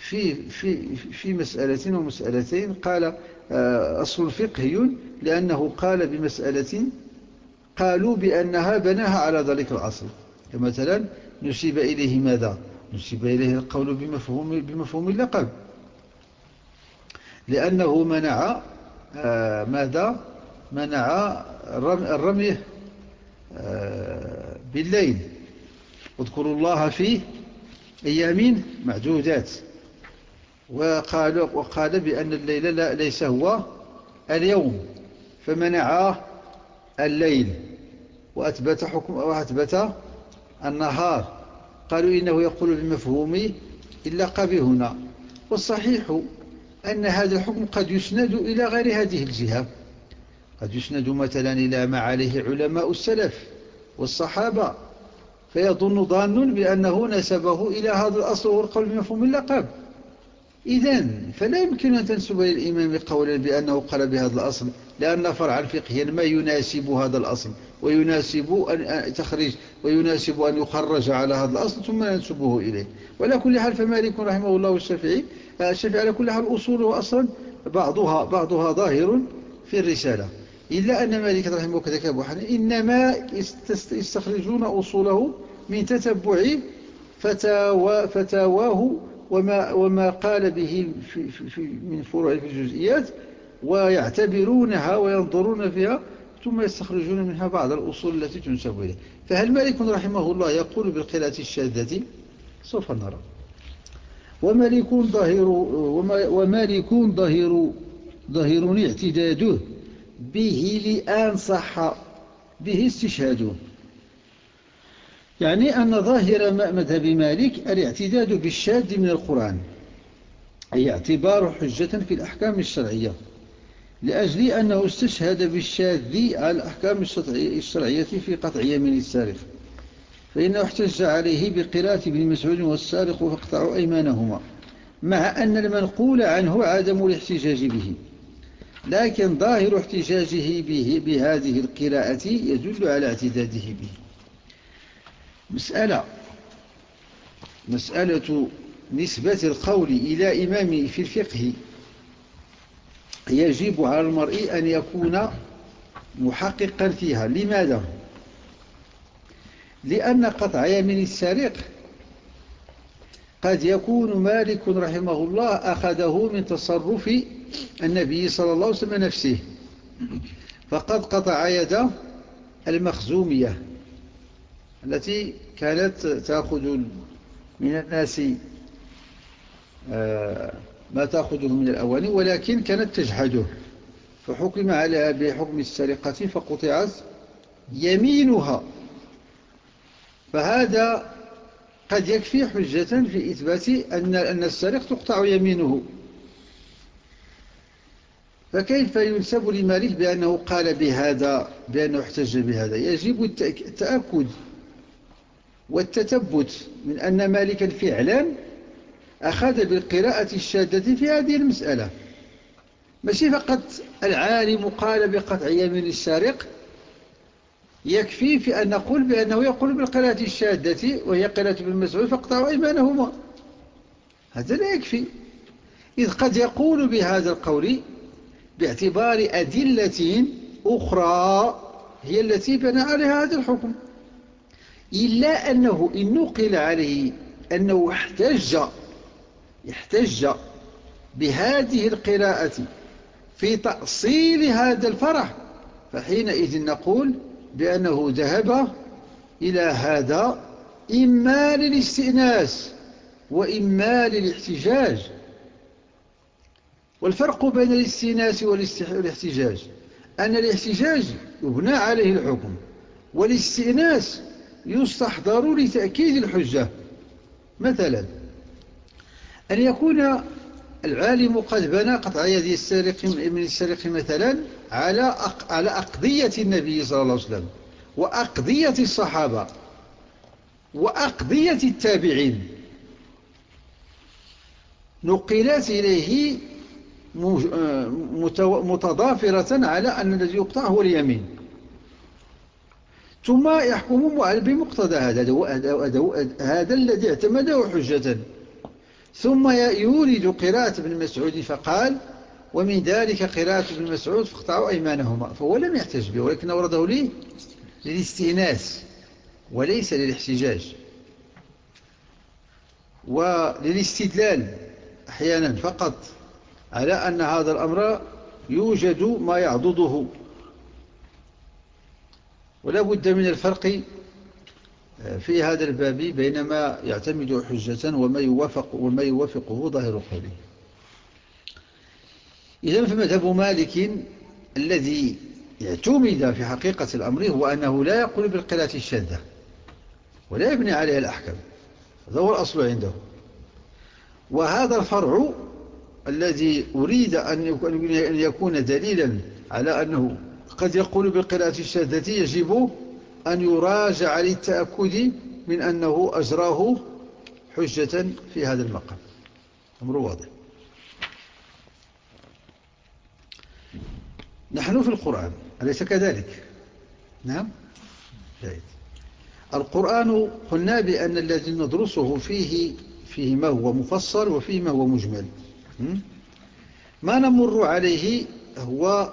في, في, في مسألة ومسألتين. قال آه، أصل فقهي لأنه قال بمسألة قالوا بأنها بناها على ذلك الأصل. كمثلا نسب إليه ماذا؟ نسب إليه القول بمفهوم, بمفهوم اللقب. لأنه منع آه، ماذا؟ منع الرمي آه، بالليل. اذكروا الله في أيام معدودات. وقال, وقال بأن الليل لا ليس هو اليوم. فمنع الليل. وأثبت, حكم وأثبت النهار. قالوا إنه يقول بمفهوم اللقب هنا والصحيح أن هذا الحكم قد يسند إلى غير هذه الجهة. قد يسند مثلا إلى ما عليه علماء السلف والصحابة فيظن ظان بأنه نسبه إلى هذا الأصل والقول بمفهوم اللقب. إذن فلا يمكن أن تنسب للإمام قولا بأنه قال بهذا الأصل لأن فرعا فقهيا ما يناسب هذا الأصل. ويناسب أن تخرج ويناسب أن يخرج على هذا الأصل ثم ننسبه إليه. ولا كل حال فمالك رحمه الله الشافعي الشافعي على كل حال أصوله أصلا بعضها, بعضها ظاهر في الرسالة. إلا أن مالك رحمه الله كذلك أبو حنيفة إنما يستخرجون أصوله من تتبع فتاوى فتاواه وما, وما قال به في في في من فروع في الجزئيات ويعتبرونها وينظرون فيها ثم يستخرجون منها بعض الأصول التي تنسب إليه. فهل مالك رحمه الله يقول بالقراءة الشاذة؟ سوف نرى. ومالك ظاهر ومالك ظاهر ظاهر اعتداده به لآن صح به استشهاده يعني أن ظاهر مذهب مالك الاعتداد بالشاذ من القرآن أي اعتبار حجة في الأحكام الشرعية. لأجل أنه استشهد بالشاذ على الأحكام الشرعية في قطع يمين السارق. فإنه احتج عليه بقراءة ابن مسعود والسارق فاقطعوا أيمانهما مع أن المنقول عنه عدم الاحتجاج به. لكن ظاهر احتجاجه به بهذه القراءة يدل على اعتداده به. مسألة مسألة نسبة القول إلى إمام في الفقه يجب على المرء أن يكون محققا فيها لماذا؟ لأن قطع يمين السارق قد يكون مالك رحمه الله أخذه من تصرف النبي صلى الله عليه وسلم نفسه فقد قطع يد المخزومية التي كانت تأخذ من الناس آه، ما تأخذه من الأواني ولكن كانت تجحده. فحكم عليها بحكم السرقة فقطعت يمينها. فهذا قد يكفي حجة في إثبات أن أن السارق تقطع يمينه. فكيف ينسب لمالك بأنه قال بهذا بأنه احتج بهذا؟ يجب التأكد والتثبت من أن مالكا فعلا أخذ بالقراءة الشادة في هذه المسألة. ماشي فقط العالم قال بقطع يمين السارق يكفي في أن نقول بأنه يقول بالقراءة الشادة وهي قراءة ابن مسعود فاقطعوا إيمانهما. هذا لا يكفي. إذ قد يقول بهذا القول باعتبار أدلة أخرى هي التي بنى عليها هذا الحكم. إلا أنه إن نقل عليه أنه احتج احتج بهذه القراءة في تأصيل هذا الفرح فحينئذ نقول بأنه ذهب إلى هذا إما للاستئناس وإما للاحتجاج. والفرق بين الاستئناس والاحتجاج أن الاحتجاج يبنى عليه الحكم والاستئناس يستحضر لتأكيد الحجة. مثلا أن يكون العالم قد بنى قطع يد السارق من السارق مثلا على على أقضية النبي صلى الله عليه وسلم وأقضية الصحابة وأقضية التابعين. نقلت إليه متضافرة على أن الذي يقطع هو اليمين. ثم يحكم بمقتضى هذا هذا الذي اعتمده حجة. ثم يورد قراءة ابن مسعود فقال ومن ذلك قراءة ابن مسعود فاقطعوا أيمانهما. فهو لم يحتج به ولكن أورده لي للاستئناس وليس للاحتجاج وللاستدلال أحيانا فقط على أن هذا الأمر يوجد ما يعضده. ولا بد من الفرق في هذا الباب بين ما يعتمد حجة وما يوافق وما يوافقه ظاهر قوله إذا فمذهب مالك الذي اعتمد في حقيقة الأمر هو أنه لا يقول بالقراءة الشاذة ولا يبني عليها الأحكام. هذا هو الأصل عنده. وهذا الفرع الذي أريد أن يكون دليلا على أنه قد يقول بالقراءة الشاذة يجب أن يراجع للتأكد من أنه أجراه حجة في هذا المقام. أمر واضح. نحن في القرآن أليس كذلك؟ نعم. جيد. القرآن قلنا بأن الذي ندرسه فيه فيه ما هو مفصل وفيه ما هو مجمل. ما نمر عليه هو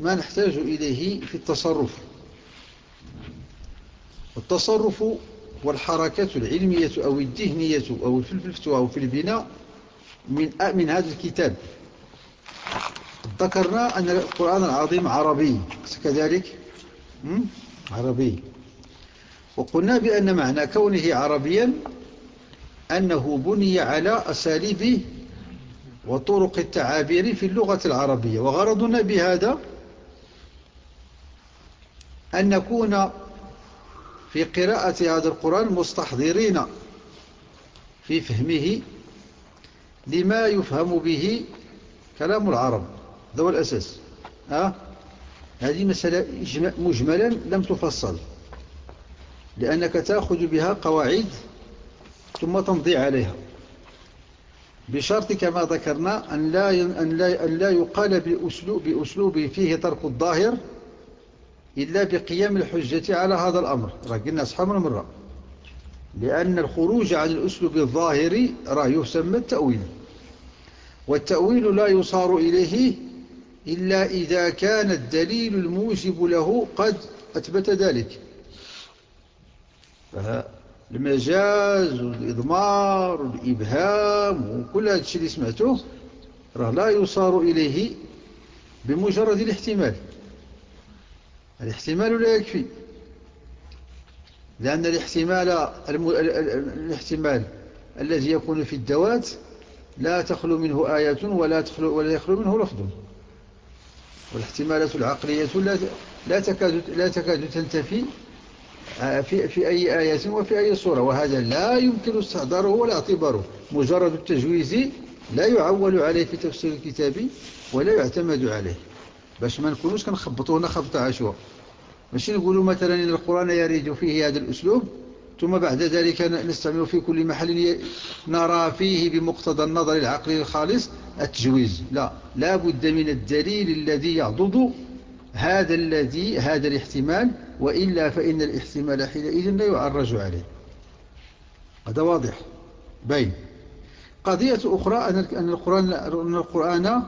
ما نحتاج إليه في التصرف. التصرف والحركة العلمية أو الذهنية أو في الفتوى أو في البناء من من هذا الكتاب. ذكرنا أن القرآن العظيم عربي. كذلك؟ عربي. وقلنا بأن معنى كونه عربيا أنه بني على أساليب وطرق التعابير في اللغة العربية. وغرضنا بهذا أن نكون في قراءة هذا القرآن مستحضرين في فهمه لما يفهم به كلام العرب. هذا هو الأساس. أه؟ هذه مسألة مجملا لم تفصل. لأنك تأخذ بها قواعد ثم تمضي عليها. بشرط كما ذكرنا أن لا, أن لا, أن لا يقال بأسلوب, بأسلوب فيه ترك الظاهر إلا بقيام الحجة على هذا الأمر. قلنا أصحابنا مرة لأن الخروج عن الأسلوب الظاهري راه يسمى التأويل. والتأويل لا يصار إليه إلا إذا كان الدليل الموجب له قد أثبت ذلك. المجاز والإضمار والإبهام وكل هذا الشيء اللي سمعته راه لا يصار إليه بمجرد الاحتمال. الاحتمال لا يكفي. لأن الاحتمال الاحتمال الذي يكون في الدوات لا تخلو منه آية ولا, تخلو ولا يخلو منه لفظ. والاحتمالات العقلية لا لا تكاد لا تكاد تنتفي آه، في في أي آية وفي أي صورة وهذا لا يمكن استحضاره ولا اعتباره. مجرد التجويز لا يعول عليه في تفسير الكتاب ولا يعتمد عليه. باش ما نكونوش كنخبطونا خبط عشوة ماشي نقولوا مثلا إن القرآن يريد فيه هذا الأسلوب ثم بعد ذلك نستعمل في كل محل نرى فيه بمقتضى النظر العقلي الخالص التجويز. لا لا بد من الدليل الذي يعضد هذا الذي هذا الاحتمال وإلا فإن الاحتمال حينئذ لا يعرج عليه. هذا واضح. بين. قضية أخرى أن القرآن, أن القرآن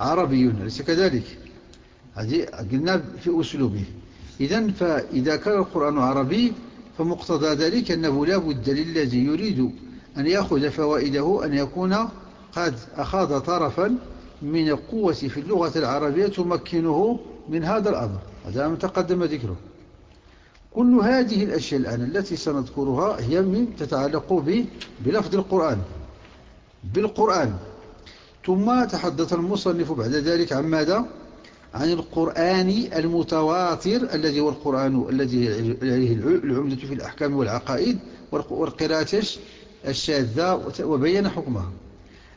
عربي ليس كذلك. هذه قلنا في أسلوبه. إذا فإذا كان القرآن عربي فمقتضى ذلك أنه لا بد للذي يريد أن يأخذ فوائده أن يكون قد أخذ طرفا من القوة في اللغة العربية تمكنه من هذا الأمر. هذا ما تقدم ذكره. كل هذه الأشياء الآن التي سنذكرها هي من تتعلق بلفظ القرآن. بالقرآن. ثم تحدث المصنف بعد ذلك عن ماذا؟ عن القرآن المتواتر الذي هو القرآن الذي عليه العمدة في الأحكام والعقائد والقراءة الشاذة وبين حكمها.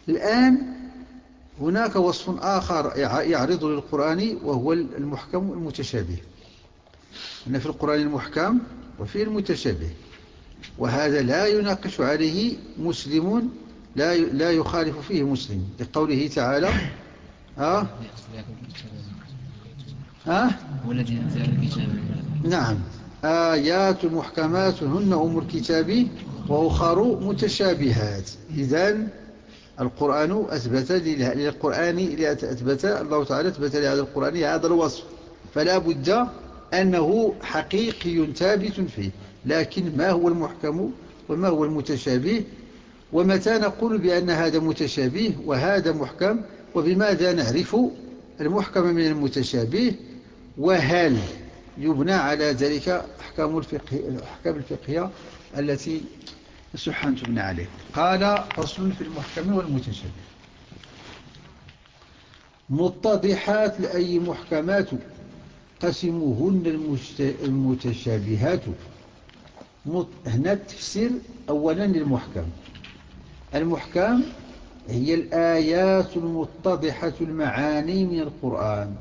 الآن هناك وصف آخر يعرض للقرآن وهو المحكم المتشابه. أن في القرآن المحكم وفي المتشابه. وهذا لا يناقش عليه مسلم لا لا يخالف فيه مسلم. لقوله تعالى ها ها؟ والذي أنزل الكتاب. نعم. آيات محكمات هن أم الكتاب وأخر متشابهات. إذن القرآن أثبت للقرآن أثبت الله تعالى أثبت لهذا القرآن هذا الوصف. فلا بد أنه حقيقي ثابت فيه. لكن ما هو المحكم وما هو المتشابه؟ ومتى نقول بأن هذا متشابه وهذا محكم؟ وبماذا نعرف المحكم من المتشابه؟ وهل يبنى على ذلك أحكام الفقه الأحكام الفقهية التي يصح أن تبنى عليه؟ قال فصل في المحكم والمتشابه. متضحات لأي محكمات قسمهن المتشابهات. هنا التفسير أولا للمحكم. المحكم هي الآيات المتضحة المعاني من القرآن.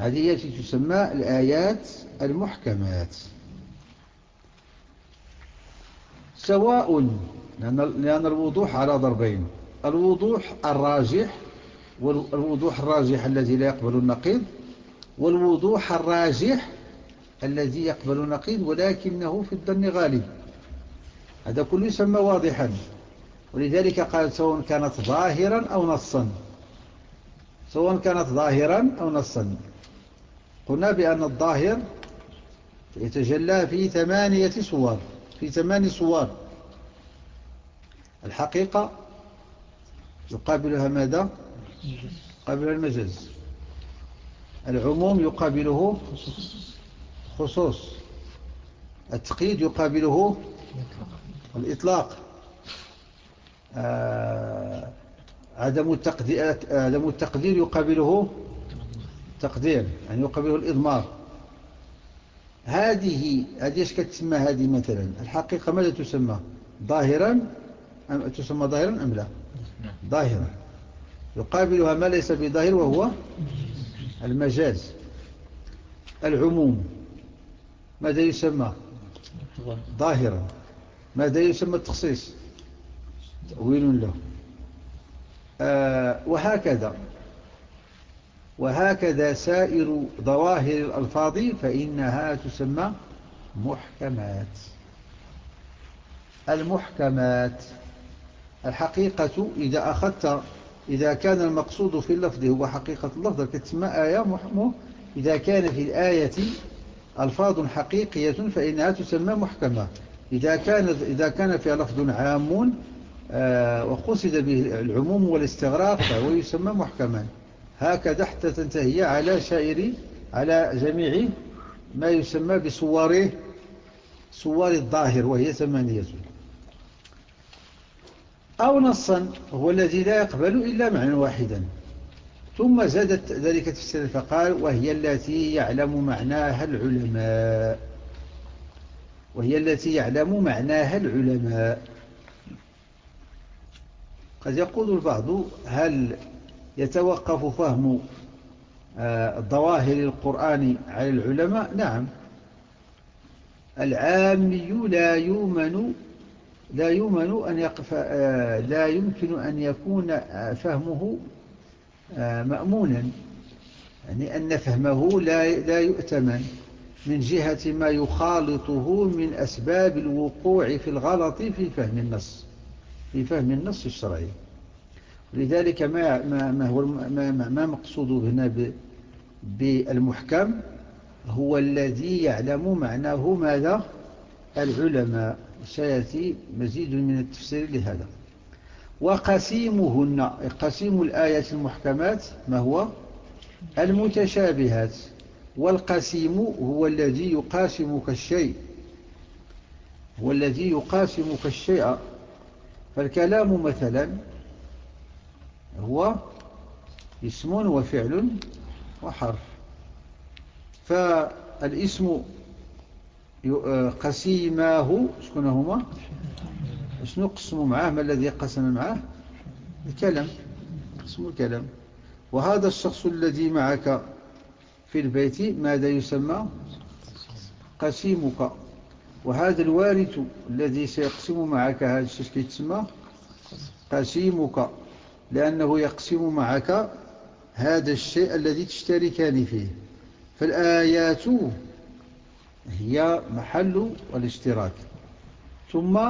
هذه التي تسمى الآيات المحكمات. سواء لأن الوضوح على ضربين. الوضوح الراجح والوضوح الراجح الذي لا يقبل النقيض والوضوح الراجح الذي يقبل النقيض ولكنه في الظن غالب. هذا كله يسمى واضحا. ولذلك قال سواء كانت ظاهرا أو نصا. سواء كانت ظاهرا أو نصا. قلنا بأن الظاهر يتجلى في ثمانية صور في ثمان صور. الحقيقة يقابلها ماذا؟ يقابلها المجاز. العموم يقابله خصوص. التقييد يقابله الإطلاق. آه التقدير عدم التقدير يقابله تقدير يعني يقابله الإضمار. هذه هذه إيش كتسمى هذه مثلا؟ الحقيقة ماذا تسمى؟ ظاهرا أم تسمى ظاهرا أم لا؟ ظاهرا. يقابلها ما ليس بظاهر وهو المجاز. العموم. ماذا يسمى؟ ظاهرا. ماذا يسمى التخصيص؟ تأويل له. آه وهكذا. وهكذا سائر ظواهر الألفاظ فإنها تسمى محكمات. المحكمات الحقيقة إذا أخذت إذا كان المقصود في اللفظ هو حقيقة اللفظ كتسمى آية محمو إذا كان في الآية ألفاظ حقيقية فإنها تسمى محكمة. إذا كان, إذا كان فيها لفظ عام آه، وقصد به العموم والاستغراق فهو يسمى محكما. هكذا حتى تنتهي على شائر على جميع ما يسمى بصوره صور الظاهر وهي ثمانية. أو نصا هو الذي لا يقبل إلا معنى واحدا. ثم زادت ذلك تفسير فقال وهي التي يعلم معناها العلماء. وهي التي يعلم معناها العلماء. قد يقول البعض هل يتوقف فهم آه، ظواهر القرآن على العلماء؟ نعم. العامي لا يؤمن لا يؤمن أن يقف آه، لا يمكن أن يكون آه، فهمه مأمونا. يعني أن فهمه لا لا يؤتمن من جهة ما يخالطه من أسباب الوقوع في الغلط في فهم النص في فهم النص الشرعي. لذلك ما, ما, ما هو ما, ما مقصود هنا بالمحكم هو الذي يعلم معناه ماذا؟ العلماء. سيأتي مزيد من التفسير لهذا. وقسيمهن قسيم الآيات المحكمات ما هو؟ المتشابهات. والقسيم هو الذي يقاسمك الشيء. هو الذي يقاسمك الشيء. فالكلام مثلا هو اسم وفعل وحرف. فالاسم قسيماه شكون هما؟ شنو قسموا معاه؟ ما الذي قسم معاه؟ الكلام قسم الكلام. وهذا الشخص الذي معك في البيت ماذا يسمى؟ قسيمك. وهذا الوارث الذي سيقسم معك هذا الشيء كيف تسمى قسيمك. لأنه يقسم معك هذا الشيء الذي تشتركان فيه. فالآيات هي محل الاشتراك. ثم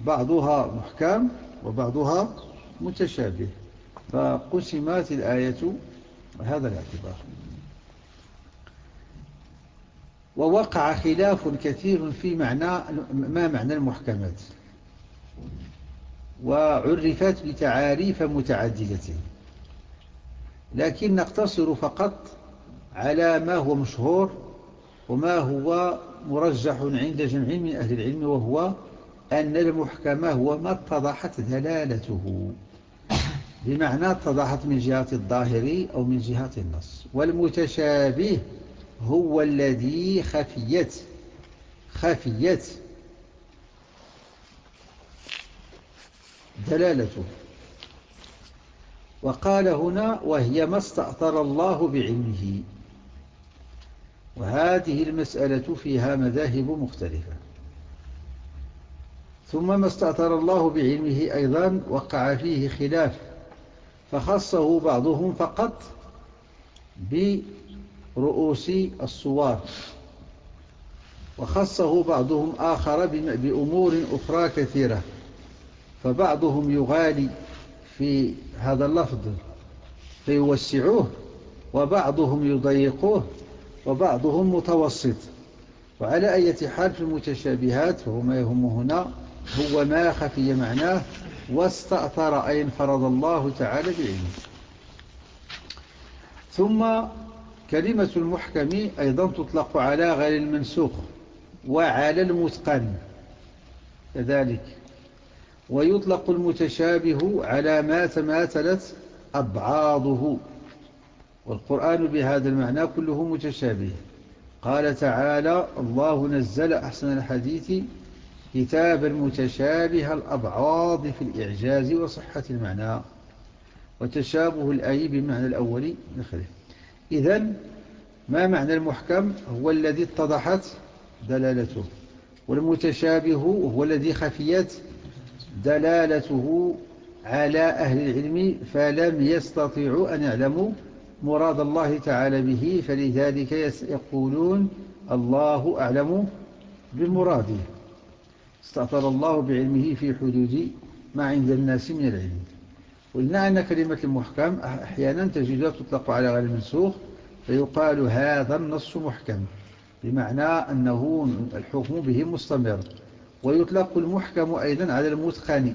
بعضها محكم وبعضها متشابه. فقسمات الآية هذا الاعتبار. ووقع خلاف كثير في معنى ما معنى المحكمات؟ وعرفت بتعاريف متعددة. لكن نقتصر فقط على ما هو مشهور وما هو مرجح عند جمع من أهل العلم وهو أن المحكم هو ما اتضحت دلالته. بمعنى اتضحت من جهة الظاهر أو من جهة النص. والمتشابه هو الذي خفيت خفيت دلالته. وقال هنا وهي ما استأثر الله بعلمه. وهذه المسألة فيها مذاهب مختلفة. ثم ما استأثر الله بعلمه أيضا وقع فيه خلاف فخصه بعضهم فقط برؤوس الصوار وخصه بعضهم آخر بأمور أخرى كثيرة. فبعضهم يغالي في هذا اللفظ فيوسعوه وبعضهم يضيقوه وبعضهم متوسط. وعلى أي حال في المتشابهات فهو ما يهم هنا هو ما خفي معناه واستأثر أي انفرض الله تعالى بعلمه. ثم كلمة المحكم أيضا تطلق على غير المنسوخ وعلى المتقن. كذلك ويطلق المتشابه على ما تماثلت أبعاضه. والقرآن بهذا المعنى كله متشابه. قال تعالى الله نزل أحسن الحديث كتابا متشابه الأبعاض في الإعجاز وصحة المعنى. وتشابه الآي بمعنى الأول نخله إذن ما معنى المحكم؟ هو الذي اتضحت دلالته. والمتشابه هو الذي خفيت دلالته على أهل العلم فلم يستطيعوا أن يعلموا مراد الله تعالى به فلذلك يقولون الله أعلم بمراده. استأثر الله بعلمه في حدود ما عند الناس من العلم. قلنا أن كلمة المحكم أحيانا تجدها تطلق على غير المنسوخ فيقال هذا النص محكم بمعنى أنه الحكم به مستمر. ويطلق المحكم أيضا على المتقن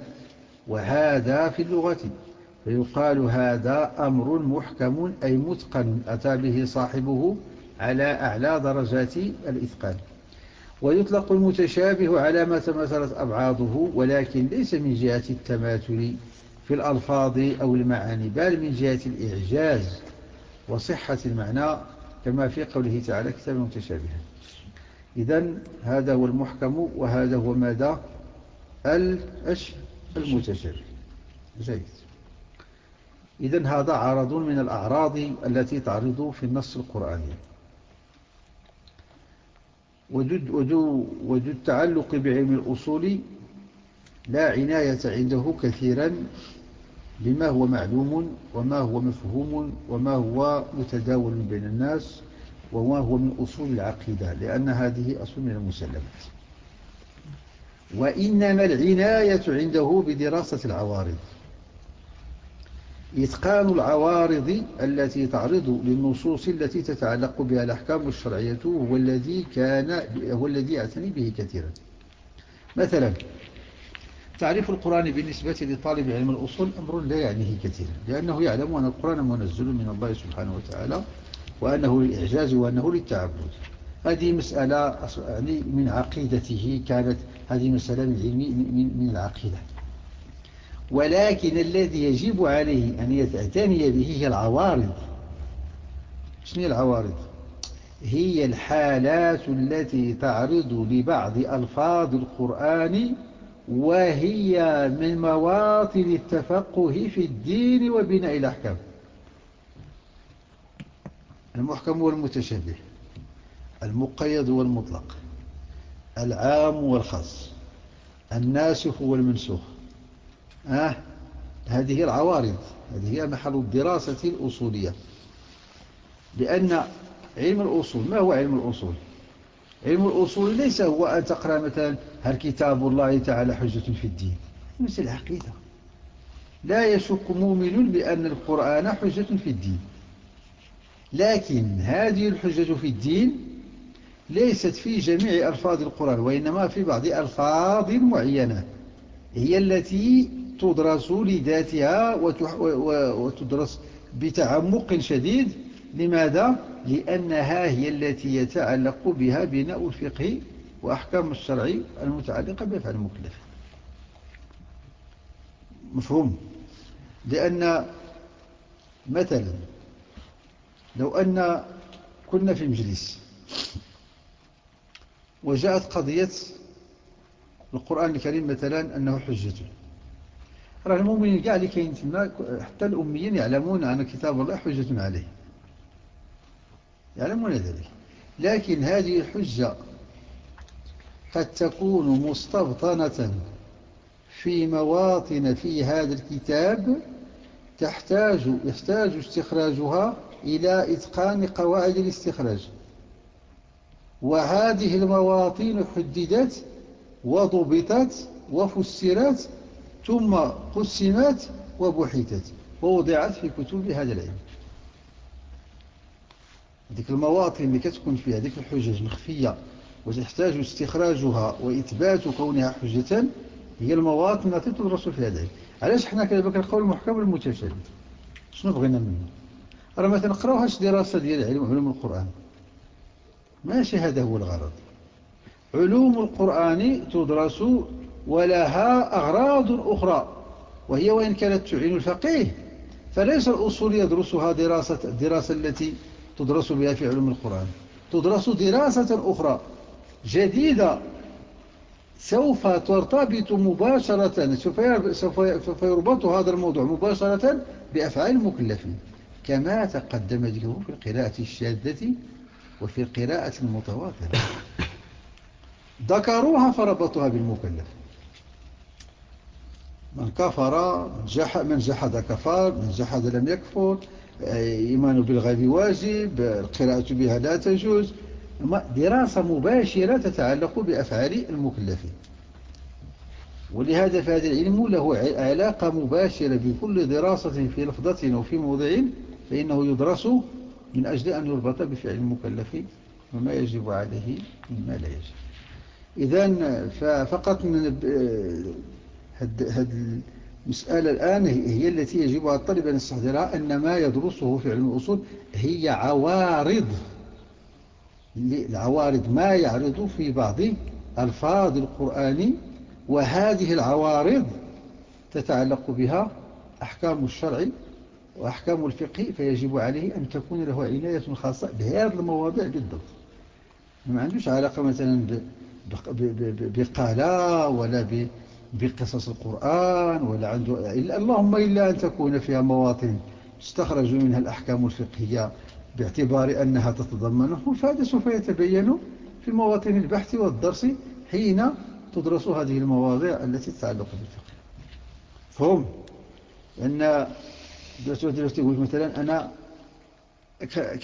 وهذا في اللغة. فيقال هذا أمر محكم أي متقن أتى به صاحبه على أعلى درجات الإتقان. ويطلق المتشابه على ما تماثلت أبعاضه ولكن ليس من جهة التماثل في الألفاظ أو المعاني بل من جهة الإعجاز وصحة المعنى كما في قوله تعالى كتاب متشابه. إذا هذا هو المحكم وهذا هو ماذا؟ المتشابه جيد. إذا هذا عرض من الأعراض التي تعرض في النص القرآني. وجد التعلق بعلم الأصول لا عناية عنده كثيرا بما هو معلوم وما هو مفهوم وما هو متداول بين الناس وما هو من أصول العقيدة لأن هذه أصول من المسلمات. وإنما العناية عنده بدراسة العوارض. إتقان العوارض التي تعرض للنصوص التي تتعلق بها الأحكام الشرعية هو الذي كان هو الذي يعتني به كثيرا. مثلا تعريف القرآن بالنسبة لطالب علم الأصول أمر لا يعنيه كثيرا لأنه يعلم أن القرآن منزل من الله سبحانه وتعالى وأنه للإعجاز وأنه للتعبد. هذه مسألة يعني من عقيدته كانت هذه مسألة من, من, من العقيدة. ولكن الذي يجب عليه أن يتعتني به هي العوارض. شنو العوارض؟ هي الحالات التي تعرض لبعض ألفاظ القرآن وهي من مواطن التفقه في الدين وبناء الأحكام. المحكم والمتشابه المقيد والمطلق العام والخاص الناسخ والمنسوخ آه هذه العوارض هذه هي محل الدراسة الأصولية. لأن علم الأصول ما هو علم الأصول؟ علم الأصول ليس هو أن تقرأ مثلا هل كتاب الله تعالى حجة في الدين؟ مثل العقيدة. لا يشك مؤمن بأن القرآن حجة في الدين. لكن هذه الحجة في الدين ليست في جميع ألفاظ القرآن وإنما في بعض ألفاظ معينة هي التي تدرس لذاتها وتدرس بتعمق شديد. لماذا؟ لأنها هي التي يتعلق بها بناء الفقه وأحكام الشرع المتعلقة بأفعال المكلف مفهوم؟ لأن مثلا لو أن كنا في مجلس وجاءت قضية القرآن الكريم مثلا أنه حجة. راه المؤمنين كاع اللي حتى الأميين يعلمون أن كتاب الله حجة عليه. يعلمون ذلك. لكن هذه الحجة قد تكون مستبطنة في مواطن في هذا الكتاب تحتاج يحتاج استخراجها إلى إتقان قواعد الاستخراج. وهذه المواطن حددت وضبطت وفسرت ثم قسمت وبحثت ووضعت في كتب هذا العلم. ذيك المواطن اللي كتكون فيها ذيك الحجج مخفية وتحتاج استخراجها وإثبات كونها حجة هي المواطن التي تدرس في هذا العلم. علاش حنا كذلك القول المحكم المتشابه شنو بغينا منه راه ما تنقراوهاش دراسة ديال علم علوم القرآن. ماشي هذا هو الغرض. علوم القرآن تدرس ولها أغراض أخرى وهي وإن كانت تعين الفقيه فليس الأصول يدرسها دراسة الدراسة التي تدرس بها في علوم القرآن. تدرس دراسة أخرى جديدة سوف ترتبط مباشرة سوف يربط هذا الموضوع مباشرة بأفعال المكلفين كما تقدم ذكره في القراءة الشاذة وفي القراءة المتواترة. [COUGHS] ذكروها فربطوها بالمكلف. من كفر من جحد, من جحد كفر من جحد لم يكفر إيمان بالغيب واجب القراءة بها لا تجوز. دراسة مباشرة تتعلق بأفعال المكلفين ولهذا فهذا العلم له علاقة مباشرة بكل دراسة في لفظة أو في موضع فإنه يدرس من أجل أن يربط بفعل المكلف وما يجب عليه مما لا يجب. إذن ففقط من هذه المسألة الآن هي التي يجب على الطالب أن يستحضرها أن ما يدرسه في علم الأصول هي عوارض. العوارض ما يعرض في بعض ألفاظ القرآن وهذه العوارض تتعلق بها أحكام الشرع وأحكام الفقه فيجب عليه أن تكون له عناية خاصة بهذه المواضيع بالضبط ما عندوش علاقة مثلا بقالا ولا بقصص القرآن ولا عنده إلا اللهم إلا أن تكون فيها مواطن تستخرج منها الأحكام الفقهية باعتبار أنها تتضمنه فهذا سوف يتبين في مواطن البحث والدرس حين تدرس هذه المواضيع التي تتعلق بالفقه. فهم أن دلوقتي يقول مثلا أنا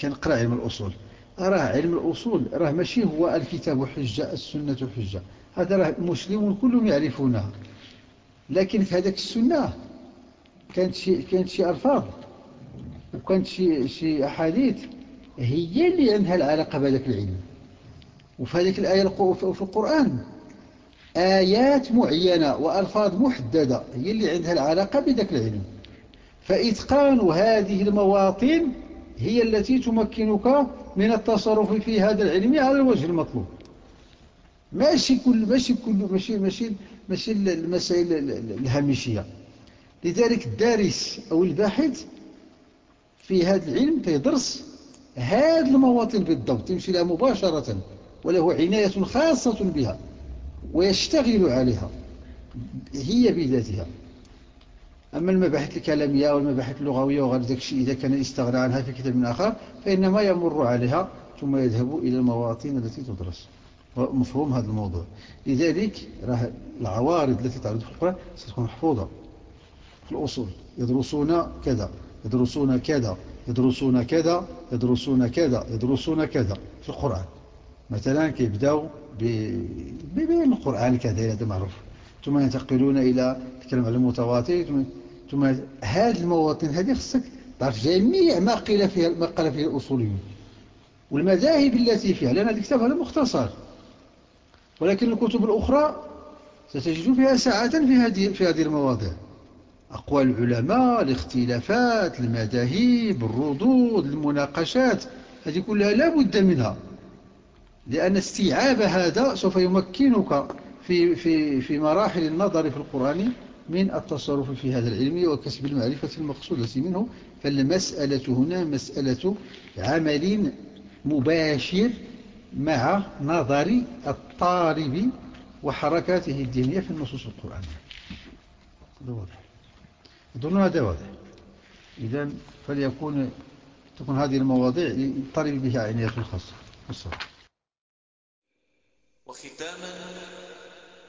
كنقرأ علم الأصول. راه علم الأصول راه ماشي هو الكتاب حجة السنة حجة. هذا راه المسلمون كلهم يعرفونها لكن في هذاك السنة كانت شي كانت شي ألفاظ وكانت شي شي أحاديث هي اللي عندها العلاقة بهذاك العلم. وفي هذيك الآية في القرآن آيات معينة وألفاظ محددة هي اللي عندها العلاقة بذاك العلم. فإتقان هذه المواطن هي التي تمكنك من التصرف في هذا العلم على الوجه المطلوب. ماشي كل ماشي كل ماشي ماشي ماشي المسائل الهامشية. لذلك الدارس أو الباحث في هذا العلم كيدرس هذه المواطن بالضبط يمشي لها مباشرة وله عناية خاصة بها ويشتغل عليها هي بذاتها. أما المباحث الكلامية والمباحث اللغوية وغير ذلك الشيء إذا كان يستغنى عنها في كتاب آخر فإنما يمر عليها ثم يذهب إلى المواطن التي تدرس. مفهوم هذا الموضوع. لذلك راه العوارض التي تعرض في القرآن ستكون محفوظة. في الأصول. يدرسون كذا يدرسون كذا يدرسون كذا يدرسون كذا يدرسون كذا في القرآن. مثلا كيبداو ببين القرآن كذا هذا معروف. ثم ينتقلون إلى الكلام على المتواتر ثم هذه المواطن هذه خصك تعرف جميع ما قيل فيها ما قال فيها الأصوليون. والمذاهب التي فيها لأن هذا الكتاب هذا مختصر. ولكن الكتب الأخرى ستجد فيها ساعة في هذه في هذه المواضيع. أقوال العلماء الاختلافات المذاهب الردود المناقشات هذه كلها لا بد منها. لأن استيعاب هذا سوف يمكنك في, في, في مراحل النظر في القرآن من التصرف في هذا العلم وكسب المعرفة المقصودة. منه فالمسألة هنا مسألة عمل مباشر مع نظر الطالب وحركاته الدينية في النصوص القرآنية. هذا واضح. أظن هذا واضح. إذا فليكون تكون هذه المواضيع للطالب بها عناية خاصة. وختاما